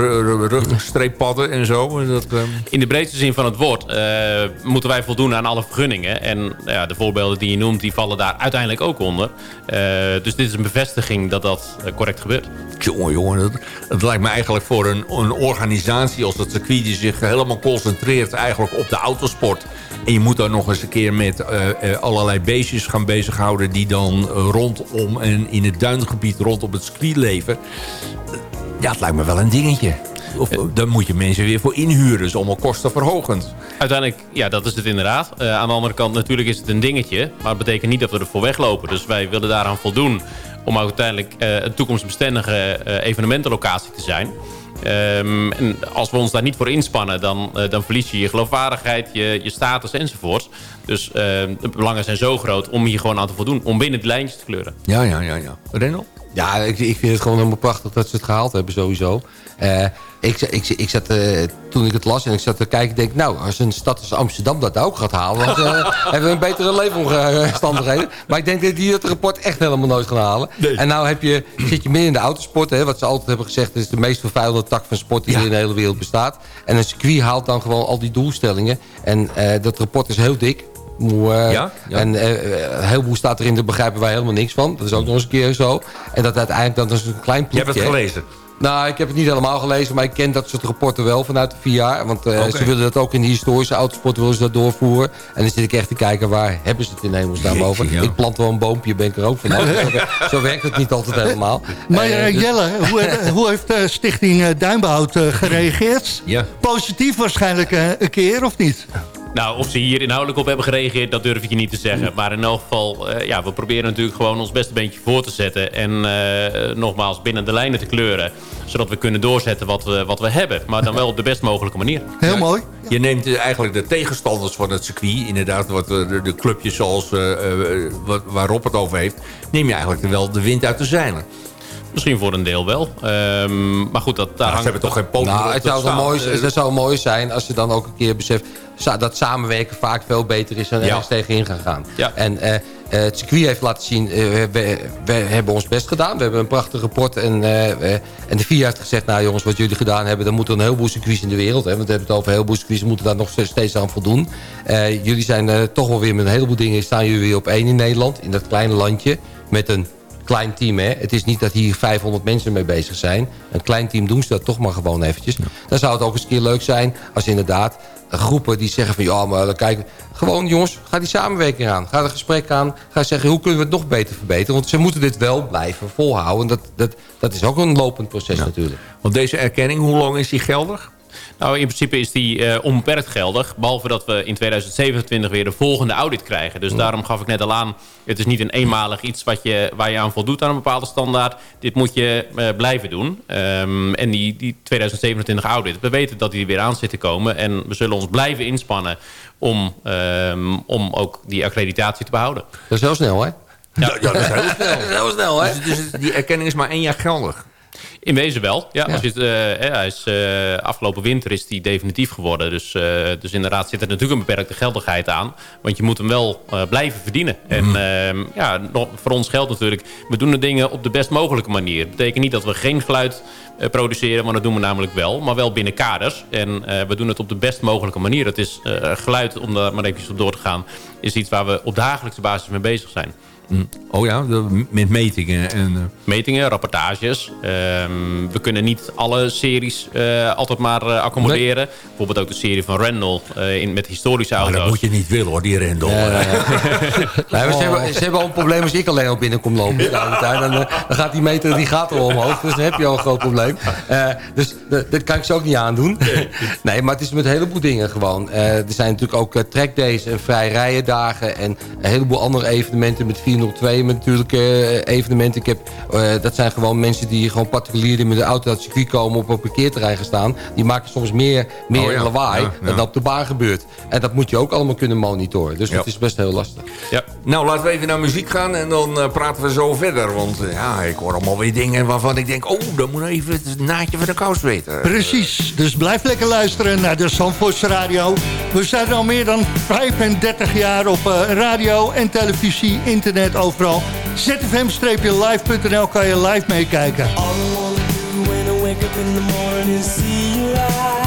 rugstreeppadden en zo? Dat, uh... In de breedste zin van het woord uh, moeten wij voldoen aan alle vergunningen. En ja, de voorbeelden die je noemt, die vallen daar uiteindelijk ook onder. Uh, dus dit is een bevestiging dat dat correct gebeurt. Jongen, jongen, dat, dat lijkt me eigenlijk voor een, een organisatie als het circuit... die zich helemaal concentreert eigenlijk op de autosport... En je moet dan nog eens een keer met uh, uh, allerlei beestjes gaan bezighouden... die dan uh, rondom en in het duingebied rondom het circuit leven. Ja, het lijkt me wel een dingetje. Of dan moet je mensen weer voor inhuren. Dus allemaal kostenverhogend. Uiteindelijk, ja, dat is het inderdaad. Eh, aan de andere kant, natuurlijk is het een dingetje. Maar het betekent niet dat we ervoor weglopen. Dus wij willen daaraan voldoen om uiteindelijk eh, een toekomstbestendige eh, evenementenlocatie te zijn. Ehm, en als we ons daar niet voor inspannen, dan, eh, dan verlies je je geloofwaardigheid, je, je status enzovoort. Dus ehm, de belangen zijn zo groot om hier gewoon aan te voldoen. Om binnen de lijntjes te kleuren. Ja, ja, ja. ja. Rendel? Ja, ik, ik vind het gewoon helemaal prachtig dat ze het gehaald hebben sowieso. Eh, ik, ik, ik zat, eh, toen ik het las en ik zat te kijken, denk ik... nou, als een stad als Amsterdam dat ook gaat halen... dan eh, hebben we een betere leefomstandigheden. Maar ik denk dat die het rapport echt helemaal nooit gaan halen. En nou heb je, zit je midden in de autosport, hè, wat ze altijd hebben gezegd... is de meest vervuilde tak van sport die in de hele wereld bestaat. En een circuit haalt dan gewoon al die doelstellingen. En dat rapport is heel dik. Moe, eh, Ja, ja. En eh, een heleboel staat erin, daar begrijpen wij helemaal niks van. Dat is ook nog eens een keer zo. En dat uiteindelijk dan is een klein Je ploegje... hebt het gelezen. Nou, ik heb het niet helemaal gelezen, maar ik ken dat soort rapporten wel vanuit de VR. Want eh, ze willen dat ook in de historische autosport willen ze dat doorvoeren. En dan zit ik echt te kijken, waar hebben ze het in hemelsnaam over? Ja. Ik plant wel een boompje, ben ik er ook vanaf. zo, werkt het niet altijd helemaal. Maar Eh, eh, dus- Jelle, hoe, eh, hoe heeft eh, Stichting eh, Duinbehoud eh, gereageerd? Ja. Positief waarschijnlijk eh, een keer, of niet? Nou, of ze hier inhoudelijk op hebben gereageerd, dat durf ik je niet te zeggen. Maar in elk geval, eh, ja, we proberen natuurlijk gewoon ons beste beentje voor te zetten. En eh, nogmaals, binnen de lijnen te kleuren. Zodat we kunnen doorzetten wat we, wat we hebben. Maar dan wel op de best mogelijke manier. Heel mooi. Je neemt eh, eigenlijk de tegenstanders van het circuit... inderdaad, wat, de, de clubjes zoals wat, waar Rob het over heeft... neem je eigenlijk wel de wind uit de zeilen. Misschien voor een deel wel. Ehm, maar goed, dat, daar Nou, ze hangt hebben toch geen poten Nou, het dat zou, wel mooi, zou mooi zijn als je dan ook een keer beseft... dat samenwerken vaak veel beter is dan Ja. ergens tegenin gaan gaan. Ja. En eh, eh, het circuit heeft laten zien, eh, we, hebben ons best gedaan. We hebben een prachtig rapport. En, en de VIA heeft gezegd, nou jongens, wat jullie gedaan hebben... dan moeten een heleboel circuits in de wereld. Hè, want we hebben het over een heleboel circuits, moeten daar nog steeds aan voldoen. Eh, jullie zijn eh, toch wel weer met een heleboel dingen... staan jullie weer op één in Nederland, in dat kleine landje... met een klein team. Hè? Het is niet dat hier 500 mensen mee bezig zijn. Een klein team doen ze dat toch maar gewoon eventjes. Dan zou het ook eens een keer leuk zijn als inderdaad groepen die zeggen van... ja, maar dan kijken Gewoon jongens, ga die samenwerking aan. Ga er gesprek aan. Ga zeggen hoe kunnen we het nog beter verbeteren. Want ze moeten dit wel blijven volhouden. Dat, dat, dat is ook een lopend proces natuurlijk. Want deze erkenning, hoe lang is die geldig? Nou, in principe is die eh, onbeperkt geldig. Behalve dat we in 2027 weer de volgende audit krijgen. Dus daarom gaf ik net al aan... het is niet een eenmalig iets wat je, waar je aan voldoet aan een bepaalde standaard. Dit moet je eh, blijven doen. Ehm, en die, die 2027 audit, we weten dat die er weer aan zit te komen. En we zullen ons blijven inspannen om, ehm, om ook die accreditatie te behouden. Dat is heel snel, hè? Ja, ja, dat is heel snel. Dat is heel snel, hè? Dus, dus die erkenning is maar één jaar geldig. In wezen wel. Ja, Als je het, eh, hij is, eh, afgelopen winter is die definitief geworden. Dus, eh, dus inderdaad zit er natuurlijk een beperkte geldigheid aan. Want je moet hem wel blijven verdienen. En ehm, ja, nog- voor ons geldt natuurlijk... we doen de dingen op de best mogelijke manier. Dat betekent niet dat we geen geluid produceren... want dat doen we namelijk wel. Maar wel binnen kaders. En we doen het op de best mogelijke manier. Het is geluid, om daar maar even op door te gaan... is iets waar we op dagelijkse basis mee bezig zijn. Oh ja, met metingen. En, eh, metingen, rapportages. Ehm, we kunnen niet alle series eh, altijd maar eh, accommoderen. Bijvoorbeeld ook de serie van Randall in, met historische maar auto's. dat moet je niet willen hoor, die. Nee, maar ze, hebben, ze hebben al een probleem als ik alleen al binnen kom lopen. Dan, dan gaat die meter die gaat al omhoog. Dus dan heb je al een groot probleem. Dus dat kan ik ze ook niet aandoen. Nee, maar het is met een heleboel dingen gewoon. Er zijn natuurlijk ook trackdays en vrijrijendagen. En een heleboel andere evenementen met 402. Met natuurlijk eh, evenementen. Ik heb, eh, dat zijn gewoon mensen die gewoon particulier met de auto uit het circuit komen. Op een parkeerterrein gaan staan. Die maken soms meer, meer Oh ja, lawaai ja, ja. dan op de baan gebeurt. En dat moet je ook allemaal kunnen monitoren. Dus dat is best heel lastig. Ja. Nou, laten we even naar muziek gaan en dan eh, praten we zo verder. Want eh, ja, ik hoor allemaal weer dingen waarvan ik denk... oh, dan moet even het naadje van de kous weten. Precies, dus blijf lekker luisteren naar de Zandvoortse Radio. We zijn al meer dan 35 jaar op eh, radio en televisie, internet, overal. zfm-live.nl kan je live meekijken. All I wanna do when I wake up in the morning is see eyes.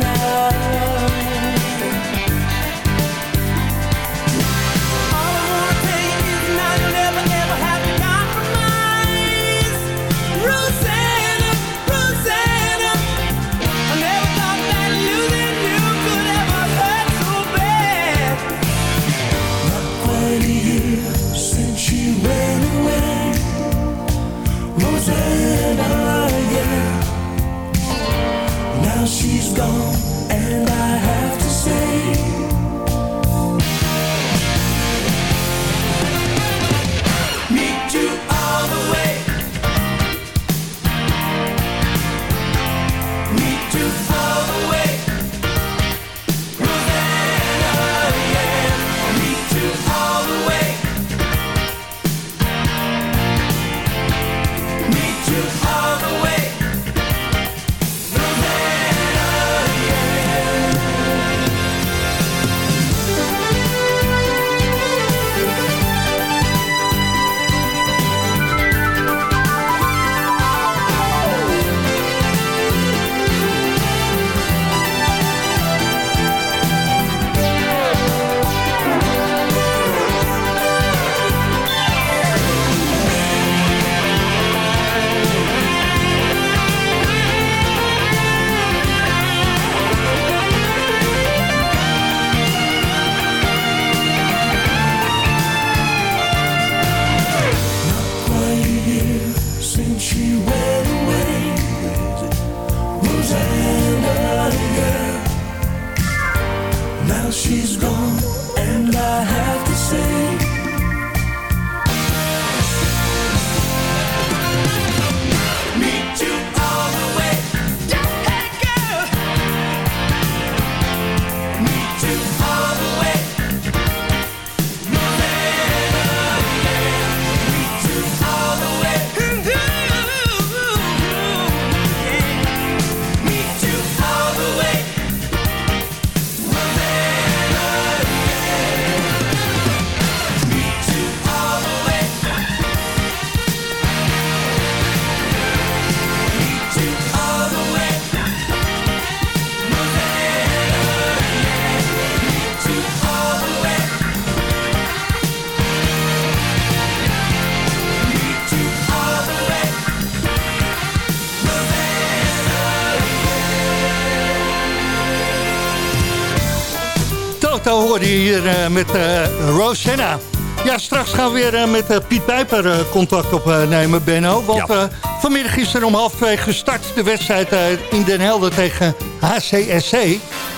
Hoorde je hier eh, met eh, Rosanna. Ja, straks gaan we weer eh, met Piet Pijper contact opnemen, Benno. Want Ja. vanmiddag is er om half twee gestart de wedstrijd in Den Helder tegen HCSC.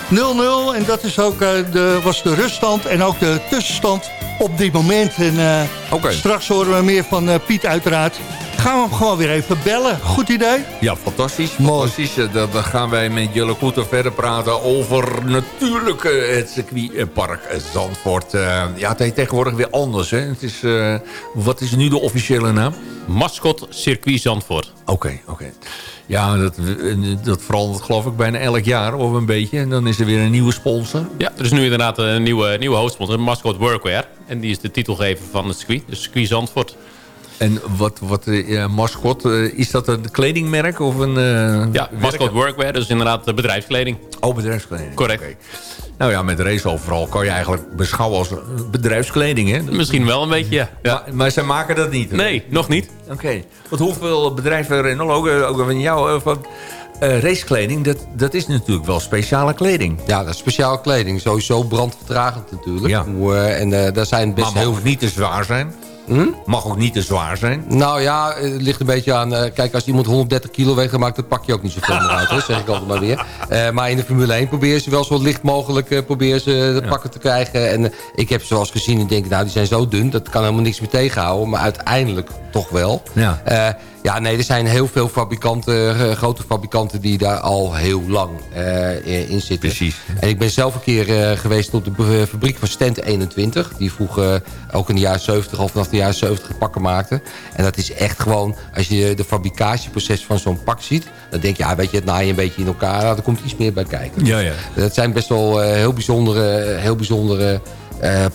0-0 en dat is ook, de, was de ruststand en ook de tussenstand op dit moment. En straks horen we meer van Piet uiteraard. Gaan we hem gewoon weer even bellen. Goed idee? Ja, fantastisch. Fantastisch. Eh, Dan, gaan wij met Jelle Koeter verder praten over natuurlijk eh, het circuitpark Zandvoort. Eh, ja, het heet tegenwoordig weer anders. Hè? Het is, eh, wat is nu de officiële naam? Mascot Circuit Zandvoort. Oké, oké. Ja, dat, dat verandert geloof ik bijna elk jaar of een beetje. En dan is er weer een nieuwe sponsor. Ja, er is nu inderdaad een nieuwe, nieuwe hoofdsponsor, Mascot Workwear. En die is de titelgever van het circuit, dus circuit Zandvoort. En wat, wat eh, ja, mascot, eh, is dat een kledingmerk of een... eh, Ja, Mascot Workwear, dus inderdaad de bedrijfskleding. Oh, bedrijfskleding. Correct. Oké. Nou ja, met race overal kan je eigenlijk beschouwen als bedrijfskleding, hè? Misschien wel een beetje, ja. ja. Maar, maar zij maken dat niet. hè? Nee, nog niet. Oké. Want hoeveel bedrijven rennen ook, ook van jou, van eh, racekleding, dat, dat is natuurlijk wel speciale kleding. Ja, dat is speciale kleding. Sowieso brandvertragend natuurlijk. Ja. Hoe, en eh, daar zijn best Maar heel niet te zwaar zijn. Hm? Mag ook niet te zwaar zijn. Nou ja, het ligt een beetje aan... eh, kijk, als iemand 130 kilo weegt, dan maakt het pakje ook niet zoveel meer uit. Hè, zeg ik altijd maar weer. Eh, maar in de Formule 1 probeer ze wel zo licht mogelijk eh, probeer ze de pakken te krijgen. En ik heb ze wel eens gezien en denk, nou, die zijn zo dun. Dat kan helemaal niks meer tegenhouden. Maar uiteindelijk toch wel. Ja. Ja, nee, er zijn heel veel fabrikanten, eh, grote fabrikanten... die daar al heel lang eh, in zitten. Precies. En ik ben zelf een keer eh, geweest op de fabriek van Stent 21. Die vroeger ook in de jaren 70 al vanaf de jaren 70 pakken maakte. En dat is echt gewoon, als je de fabricatieproces van zo'n pak ziet... dan denk je, ja, weet je, het naaien een beetje in elkaar. Nou, er komt iets meer bij kijken. Ja, ja. Dat zijn best wel heel bijzondere, heel bijzondere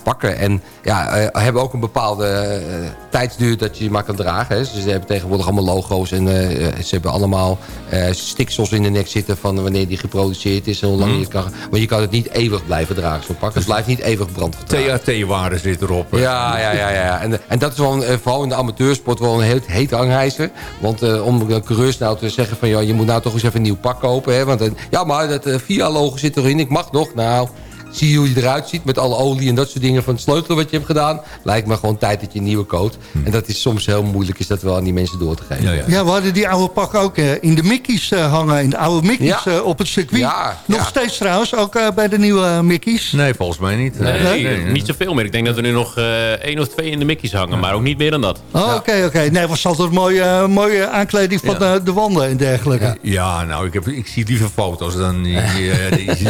pakken. En ja, eh, hebben ook een bepaalde eh, tijdsduur dat je maar kan dragen. Hè. Ze hebben tegenwoordig allemaal logo's en eh, eh, ze hebben allemaal eh, stiksels in de nek zitten van wanneer die geproduceerd is en hoe lang je het kan. Maar je kan het niet eeuwig blijven dragen, zo'n pak. Het blijft niet eeuwig brandvertraagd. THT-waarde zit erop. Ja, ja, ja. ja. En, en dat is wel, een, eh, vooral in de amateursport wel een heet, heet hangijzer. Want eh, om de coureurs nou te zeggen van... Ja, je moet nou toch eens even een nieuw pak kopen. Hè? Want, eh, ja, maar dat uh, VIA-logo zit erin. Ik mag nog. Nou, zie je hoe je eruit ziet met alle olie en dat soort dingen van het sleutelen wat je hebt gedaan. Lijkt me gewoon tijd dat je een nieuwe koopt. En dat is soms heel moeilijk is dat wel aan die mensen door te geven. Ja, ja. Ja, we hadden die oude pakken ook eh, in de Mickey's eh, hangen. In de oude Mickey's Ja. eh, op het circuit. Ja, Nog ja. steeds trouwens, ook eh, bij de nieuwe eh, Mickey's. Nee, volgens mij niet. Nee, Nee? nee, nee. niet zoveel meer. Ik denk dat er nu nog eh, één of twee in de Mickey's hangen, maar ook niet meer dan dat. Oh, Oké, oké. Nee, was altijd een mooie, eh, mooie aankleding van Ja. eh, de wanden en dergelijke. Ja, nou, ik, heb, ik zie liever foto's dan die, eh, die, die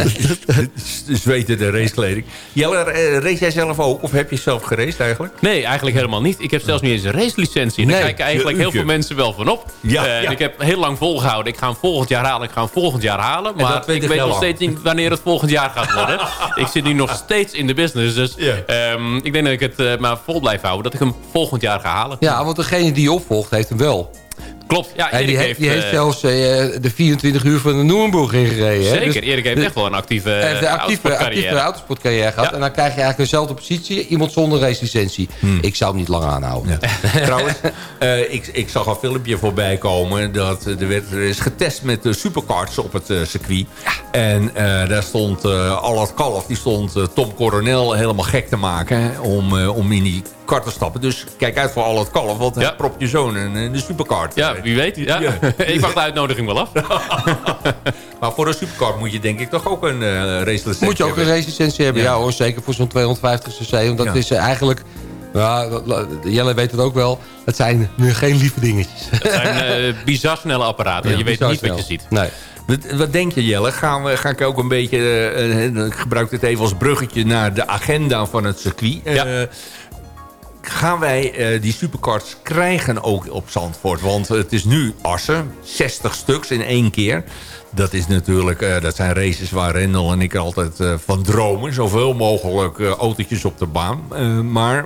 zwetende racekleding. Jelle, eh, race jij zelf ook? Of heb je zelf geraced eigenlijk? Nee, eigenlijk helemaal niet. Ik heb zelfs niet eens een racelicentie. En daar Nee, kijken eigenlijk heel veel mensen wel van op. Ja, Eh, en ja. Ik heb heel lang volgehouden. Ik ga hem volgend jaar halen. Ik ga hem volgend jaar halen. Maar weet ik ik weet nog lang. steeds niet wanneer het volgend jaar gaat worden. ik zit nu nog steeds in de business. Dus ehm, ik denk dat ik het eh, maar vol blijf houden. Dat ik hem volgend jaar ga halen. Ja, want degene die je opvolgt heeft hem wel. Klopt. Ja, En Erik die, heeft, heeft, die heeft eh, zelfs eh, de 24 uur van de Noerenburg ingereden. hè. Zeker. Dus- Erik heeft dus- echt wel een actieve, Hij heeft uh, actieve, actieve autosportcarrière gehad. Ja. En dan krijg je eigenlijk dezelfde positie. Iemand zonder racelicentie. Ik zou hem niet lang aanhouden. Trouwens, eh, ik, ik zag een filmpje voorbij komen. Dat er, werd, er is getest met de supercards op het circuit. En eh, daar stond uh, Allard Kalf, die stond Tom Coronel helemaal gek te maken. Om, om in die kart te stappen. Dus kijk uit voor Allard Kalf, want Ja. propt je zoon in, in de supercard. Ja, wie weet. Ja. Ja. ik wacht de uitnodiging wel af. Maar voor een supercard moet je denk ik toch ook een eh racelicentie Moet je ook een racelicentie hebben? Ja, Ja. hoor, zeker voor zo'n 250 cc. Want dat Ja. is eh, eigenlijk... Ja, Jelle weet het ook wel. Het zijn nu geen lieve dingetjes. Het zijn eh, bizar snelle apparaten. Ja, je weet niet wat je ziet. Nee. Wat, wat denk je Jelle? Gaan we, ga ik ook een beetje, eh, eh, ik gebruik dit even als bruggetje naar de agenda van het circuit. Ja. Eh, gaan wij eh, die supercards krijgen ook op Zandvoort? Want het is nu Assen, 60 stuks in één keer. Dat is natuurlijk, eh, dat zijn races waar Rendel en ik altijd eh, van dromen. Zoveel mogelijk autootjes op de baan. Maar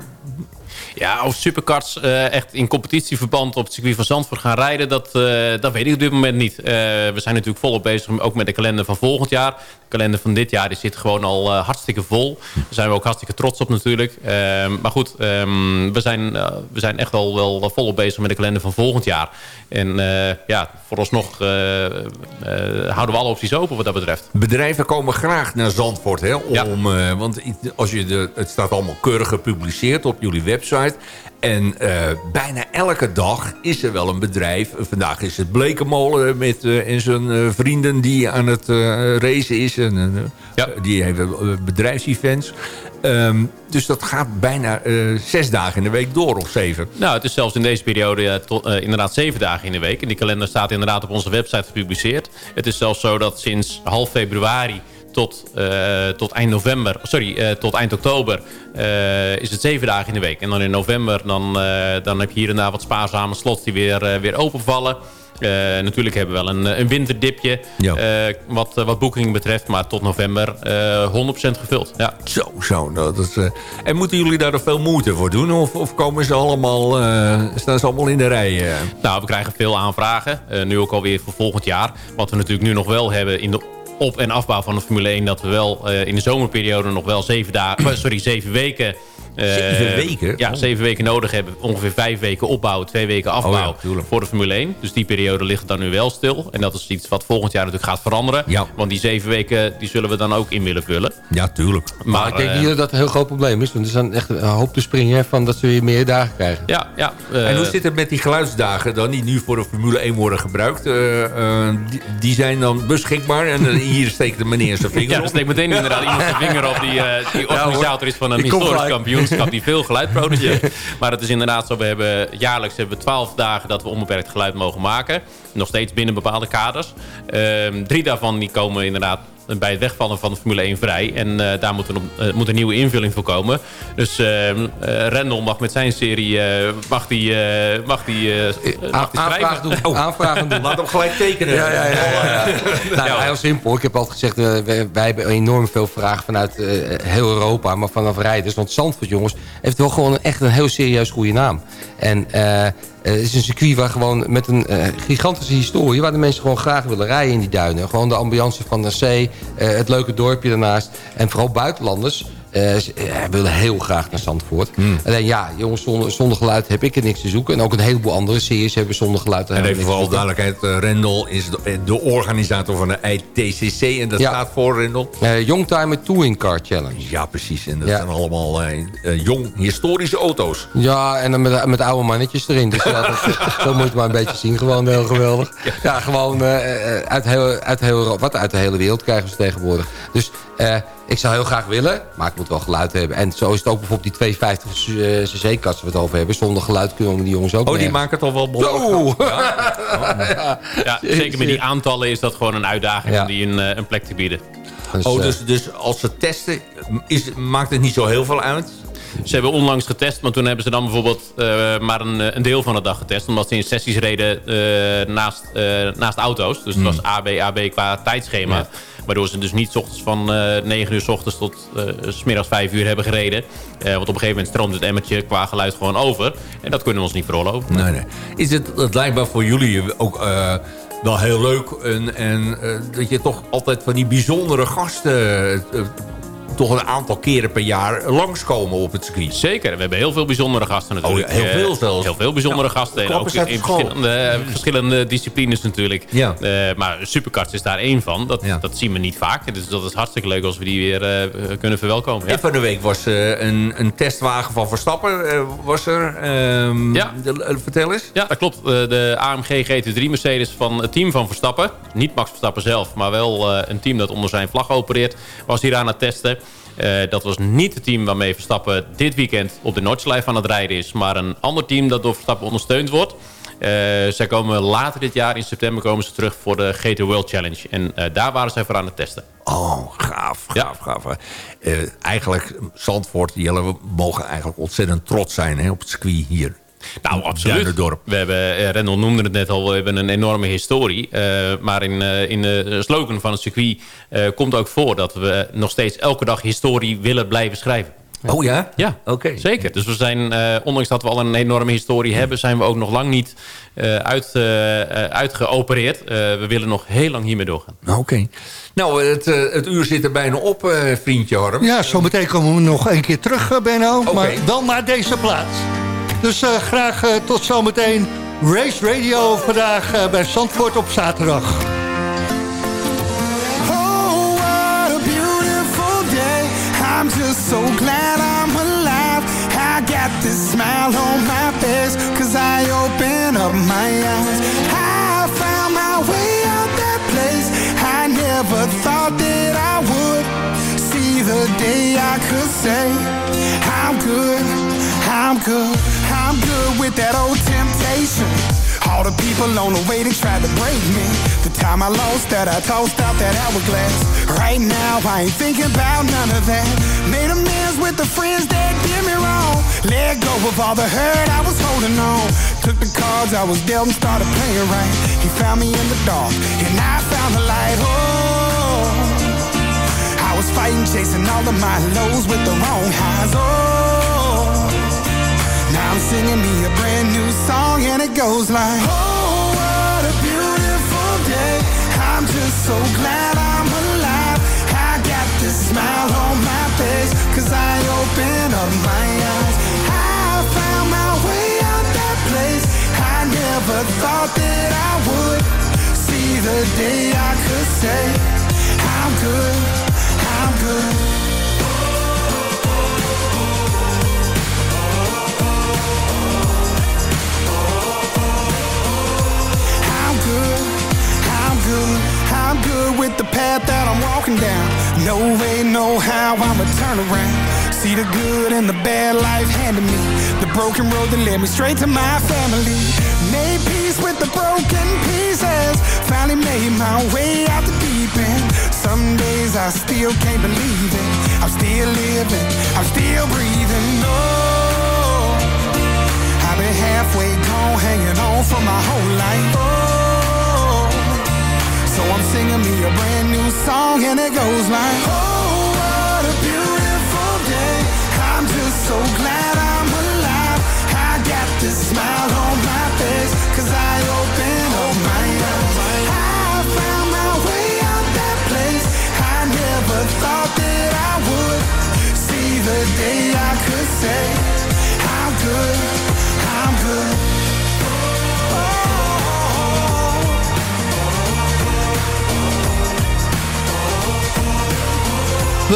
Ja, of supercards echt in competitieverband op het circuit van Zandvoort gaan rijden, dat, dat weet ik op dit moment niet. We zijn natuurlijk volop bezig, ook met de kalender van volgend jaar. De kalender van dit jaar die zit gewoon al eh, hartstikke vol. Daar zijn we ook hartstikke trots op natuurlijk. Eh, maar goed, ehm, we, zijn, eh, we zijn echt wel, wel volop bezig met de kalender van volgend jaar. En eh, ja, vooralsnog houden we alle opties open wat dat betreft. Bedrijven komen graag naar Zandvoort. Hè, om, Ja. want als je de, het staat allemaal keurig gepubliceerd op jullie website. En eh, bijna elke dag is er wel een bedrijf. Vandaag is het Blekenmolen met, eh, en zijn eh, vrienden die aan het racen is. En, Ja. Die hebben bedrijfsevents. Ehm, dus dat gaat bijna zes dagen in de week door of zeven. Nou, het is zelfs in deze periode tot, inderdaad zeven dagen in de week. En die kalender staat inderdaad op onze website gepubliceerd. Het is zelfs zo dat sinds half februari tot, eh, tot eind november, sorry, eh, tot eind oktober eh, is het zeven dagen in de week. En dan in november dan, dan heb je hier en daar wat spaarzame slots die weer, weer openvallen. Natuurlijk hebben we wel een, een winterdipje Ja. wat, wat boekingen betreft. Maar tot november eh 100% gevuld. Ja. Zo, zo. Nou, dat is, En moeten jullie daar nog veel moeite voor doen? Of, of komen ze allemaal, staan ze allemaal in de rij? Nou, we krijgen veel aanvragen. nu ook alweer voor volgend jaar. Wat we natuurlijk nu nog wel hebben in de op- en afbouw van de Formule 1... dat we wel eh, in de zomerperiode nog wel zeven, dagen, sorry, zeven weken... eh, Zeven weken? Ja, Oh. zeven weken nodig hebben. Ongeveer vijf weken opbouwen, twee weken afbouw Oh ja, tuurlijk. voor de Formule 1. Dus die periode ligt dan nu wel stil. En dat is iets wat volgend jaar natuurlijk gaat veranderen. Ja. Want die zeven weken die zullen we dan ook in willen vullen. Ja, tuurlijk. Maar ik denk eh, niet dat dat een heel groot probleem is. Want er zijn echt een hoop te springen hè, van dat ze weer meer dagen krijgen. Ja, ja. eh, En hoe zit het met die geluidsdagen dan die nu voor de Formule 1 worden gebruikt? Eh, eh, die, die zijn dan beschikbaar en eh, hier steekt de meneer zijn vinger Ja, op. er steekt meteen inderdaad iemand zijn vinger op die, eh, die organisator is van een historisch gelijk. Die veel geluid produceert. Maar het is inderdaad zo, we hebben jaarlijks hebben we 12 dagen dat we onbeperkt geluid mogen maken. Nog steeds binnen bepaalde kaders. Ehm, drie daarvan die komen inderdaad bij het wegvallen van de Formule 1 vrij. En eh, daar moet, een, eh, moet een nieuwe invulling voor komen. Dus ehm, eh Rendel mag met zijn serie eh, mag die, eh, mag die, eh, mag die Aanvraag doen. Aanvraag doen. Laat hem gelijk tekenen. Ja, ja, ja. ja, ja. nou, heel simpel. Ik heb altijd gezegd, eh, wij, wij hebben enorm veel vragen vanuit eh, heel Europa, maar vanaf rijders. Want Zandvoort, jongens, heeft wel gewoon echt een heel serieus goede naam. En eh, het is een circuit waar gewoon met een eh, gigantische historie... waar de mensen gewoon graag willen rijden in die duinen. Gewoon de ambiance van de zee, eh, het leuke dorpje daarnaast. En vooral buitenlanders eh, ze- eh, willen heel graag naar Zandvoort. Alleen ja, jongens, zonder, zonder geluid heb ik er niks te zoeken. En ook een heleboel andere series hebben zonder geluid En even vooral zoeken. duidelijkheid, eh, Rendel is de, de organisator van de ITCC. En dat Ja. staat voor Rendel. Youngtimer Touring Car Challenge. Ja, precies. En dat Ja. zijn allemaal jong historische auto's. Ja, en dan met, met oude mannetjes erin. Dus ja, dat, zo moet je maar een beetje zien. Gewoon heel geweldig. Ja, gewoon uit, heel, uit, heel, wat uit de hele wereld krijgen we ze tegenwoordig. Dus ik zou heel graag willen, maar ik moet wel geluid hebben. En zo is het ook bijvoorbeeld die 250 cc-kast waar we het over hebben. Zonder geluid kunnen we die jongens ook Oh, die maken het al wel behoorlijk. Zo! Ja, zeker met die aantallen is dat gewoon een uitdaging Ja. om die een, eh, een plek te bieden. Dus, Oh, eh, dus, dus als ze testen, is, maakt het niet zo heel veel uit? Ze hebben onlangs getest, maar toen hebben ze dan bijvoorbeeld eh, maar een, eh, een deel van de dag getest. Omdat ze in sessies reden eh, naast, naast auto's. Dus het was AB, AB qua tijdschema. Waardoor ze dus niet 's ochtends van eh 9 uur 's ochtends tot s smiddags 5 uur hebben gereden. Want op een gegeven moment stroomt het emmertje qua geluid gewoon over. En dat kunnen we ons niet veroorloven. Nee, nee. Is het, het lijkt me voor jullie ook wel heel leuk. En, en dat je toch altijd van die bijzondere gasten... toch een aantal keren per jaar langskomen op het circuit. Zeker, we hebben heel veel bijzondere gasten natuurlijk. Oh ja, heel Eh, veel zelfs. Heel veel bijzondere Ja, gasten. En ook in verschillende, eh, verschillende disciplines natuurlijk. Ja. Eh, maar Superkarts is daar één van. Dat, Ja. dat zien we niet vaak. Dus dat is hartstikke leuk als we die weer eh, kunnen verwelkomen. Ja. En van de week was eh, een, een testwagen van Verstappen. eh, was er. Ehm, Ja. de- eh, vertel eens. Ja, dat klopt. Eh, De AMG GT3 Mercedes van het team van Verstappen. Niet Max Verstappen zelf, maar wel eh, een team dat onder zijn vlag opereert. Was hier aan het testen. Eh, dat was niet het team waarmee Verstappen dit weekend op de Nordschleife aan het rijden is. Maar een ander team dat door Verstappen ondersteund wordt. Eh, zij komen later dit jaar, in september, komen ze terug voor de GT World Challenge. En eh, daar waren zij voor aan het testen. Oh, gaaf, gaaf, gaaf. Eh, eigenlijk, Zandvoort, Jelle, we mogen eigenlijk ontzettend trots zijn hè, op het circuit hier. Nou, absoluut. Duinendorp. We hebben, eh, Rendel noemde het net al, we hebben een enorme historie. Eh, maar in, eh, in de slogan van het circuit eh, komt ook voor... dat we nog steeds elke dag historie willen blijven schrijven. Oh ja? Ja, Oké. zeker. Dus we zijn, eh, ondanks dat we al een enorme historie hebben... zijn we ook nog lang niet eh, uit, eh, eh, uitgeopereerd. Eh, we willen nog heel lang hiermee doorgaan. Oké. Nou, het, eh, het uur zit er bijna op, eh, vriendje Harm. Ja, zometeen komen we nog een keer terug, Benno. Maar dan naar deze plaats. Dus eh, graag eh, tot zometeen. Race Radio vandaag eh, bij Zandvoort op zaterdag. Oh, what a beautiful day. I'm just so glad I'm alive. I got this smile on my face, cause I open up my eyes. I found my way out that place. I never thought that I would see the day I could say, I'm good, I'm good, I'm good with that old temptation. All the people on the way they tried to break me. The time I lost that, I tossed out that hourglass. Right now, I ain't thinking about none of that. Made amends with the friends that did me wrong. Let go of all the hurt I was holding on. Took the cards I was dealt and started playing right. He found me in the dark, and I found the light. Oh, I was fighting, chasing all of my lows with the wrong highs. Oh. I'm singing me a brand new song and it goes like Oh, what a beautiful day. I'm just so glad I'm alive. I got this smile on my face Cause I opened up my eyes. I found my way out that place. I never thought that I would See the day I could say I'm good, I'm good good, I'm good with the path that I'm walking down. No way, no how, I'ma turn around. See the good and the bad life handed me. The broken road that led me straight to my family. Made peace with the broken pieces. Finally made my way out the deep end. Some days I still can't believe it. I'm still living, I'm still breathing. No, I've been halfway gone, hanging on for my whole life. Oh, I'm singing me a brand new song, and it goes like, Oh, what a beautiful day. I'm just so glad I'm alive. I got this smile on my face,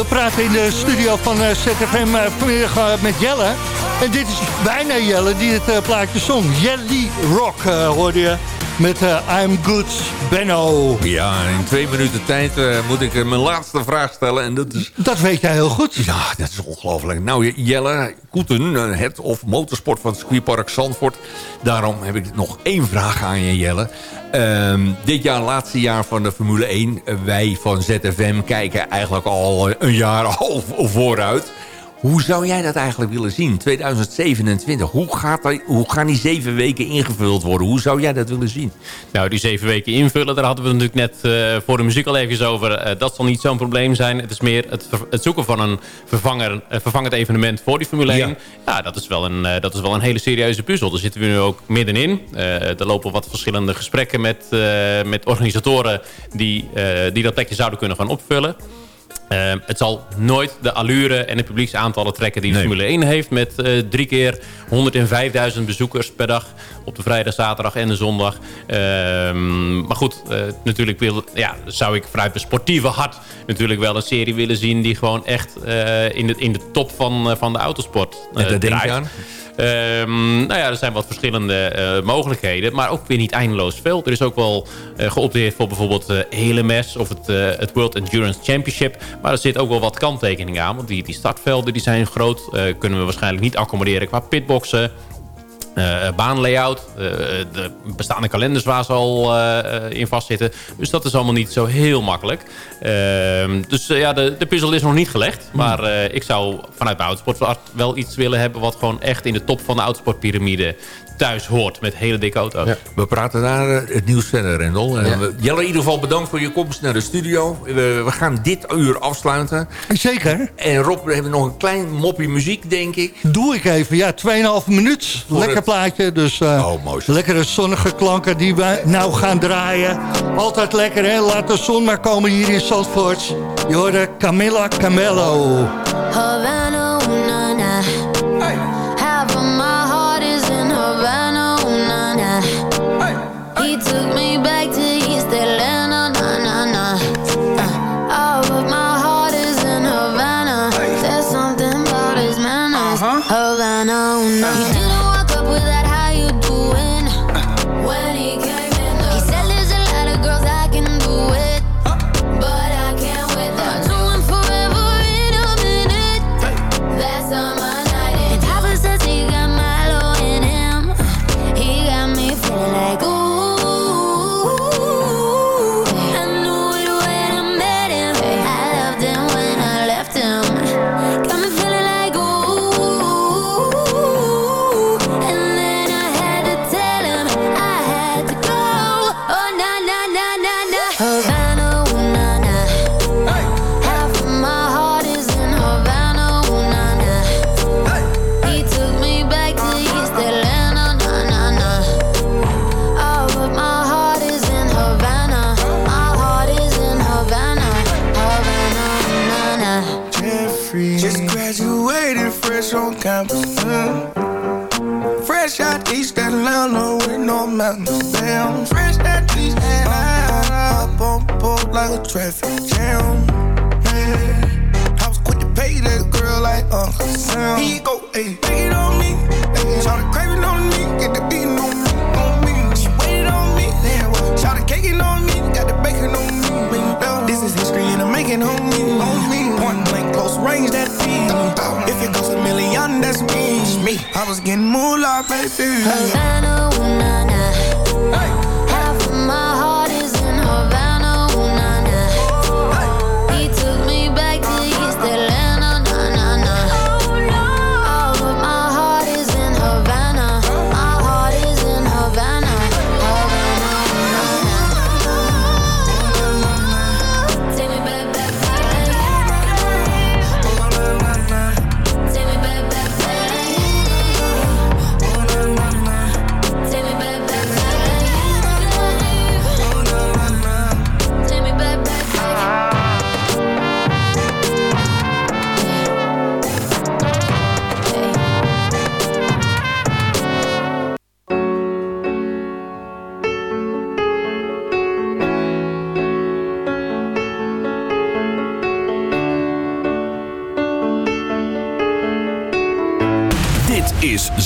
praten in de studio van eh, ZFM eh, vanmiddag eh, met Jelle. En dit is bijna Jelle die het plaatje zong. Jelly Rock hoorde je met eh, I'm Good Benno. Ja, in twee minuten tijd eh, moet ik eh, mijn laatste vraag stellen. En dat is... Dat weet jij heel goed. Ja, dat is ongelooflijk. Nou, Jelle Koeten, het of motorsport van het circuitpark Zandvoort. Daarom heb ik nog één vraag aan je, Jelle. Ehm, dit jaar, laatste jaar van de Formule 1. Eh, wij van ZFM kijken eigenlijk al een jaar al vooruit. Hoe zou jij dat eigenlijk willen zien? 2027. Hoe, gaat dat, hoe gaan die zeven weken ingevuld worden? Hoe zou jij dat willen zien? Nou, die zeven weken invullen, daar hadden we natuurlijk net eh, voor de muziek al even over. Eh, dat zal niet zo'n probleem zijn. Het is meer het, het zoeken van een vervanger, eh, vervangend evenement voor die Formule 1. Ja, dat, is wel een, dat is wel een hele serieuze puzzel. Daar zitten we nu ook middenin. Er lopen wat verschillende gesprekken met, met organisatoren die, die dat plekje zouden kunnen gaan opvullen. Eh, het zal nooit de allure en de publieksaantallen trekken die de Nee. Formule 1 heeft. Met eh, drie keer 105.000 bezoekers per dag op de vrijdag, zaterdag en de zondag. Ehm, maar goed, eh, natuurlijk wil, ja, zou ik vanuit mijn sportieve hart natuurlijk wel een serie willen zien... die gewoon echt eh, in, de, in de top van, van de autosport En daar denk je draait. aan? Ehm, nou ja, er zijn wat verschillende eh, mogelijkheden, maar ook weer niet eindeloos veel. Er is ook wel eh geopteerd voor bijvoorbeeld eh LMS of het, het World Endurance Championship. Maar er zit ook wel wat kanttekeningen aan, want die, die startvelden die zijn groot. kunnen we waarschijnlijk niet accommoderen qua pitboxen. Eh, baanlayout, eh, de bestaande kalenders waar ze al eh, eh, in vastzitten. Dus dat is allemaal niet zo heel makkelijk. Ehm, dus eh, ja, de, de puzzel is nog niet gelegd. Maar eh, ik zou vanuit mijn autosporthart wel iets willen hebben... wat gewoon echt in de top van de autosportpyramide thuis hoort. Met hele dikke auto's. We praten daar eh, het nieuws verder, Rendel. We- Jelle, in ieder geval bedankt voor je komst naar de studio. We, we gaan dit uur afsluiten. Zeker. En Rob, we hebben nog een klein moppie muziek, denk ik. Doe ik even. Ja, 2,5 minuut. Lekker het- plaatje. Dus eh, Oh, mooi zo. lekkere zonnige klanken die we nou gaan draaien. Altijd lekker, hè? Laat de zon maar komen hier in Zandvoort. Je hoorde Camilla Camello. Havana, fresh on campus. mm. Fresh out East Atlanta with no mountains down. Fresh out East Atlanta. Up on board like a traffic jam. Yeah. I was quick to pay that girl like Uncle Sam. He go, hey, take it on me. Hey, shout the craving on me. Get the beating on me. On me. She waited on me. What? Shout the caking on me. Got the bacon on me. This is history and I'm making on range that feed. If it goes a million, that's me. me. I was getting moolah, baby. Havana, ooh, nah, nah. Half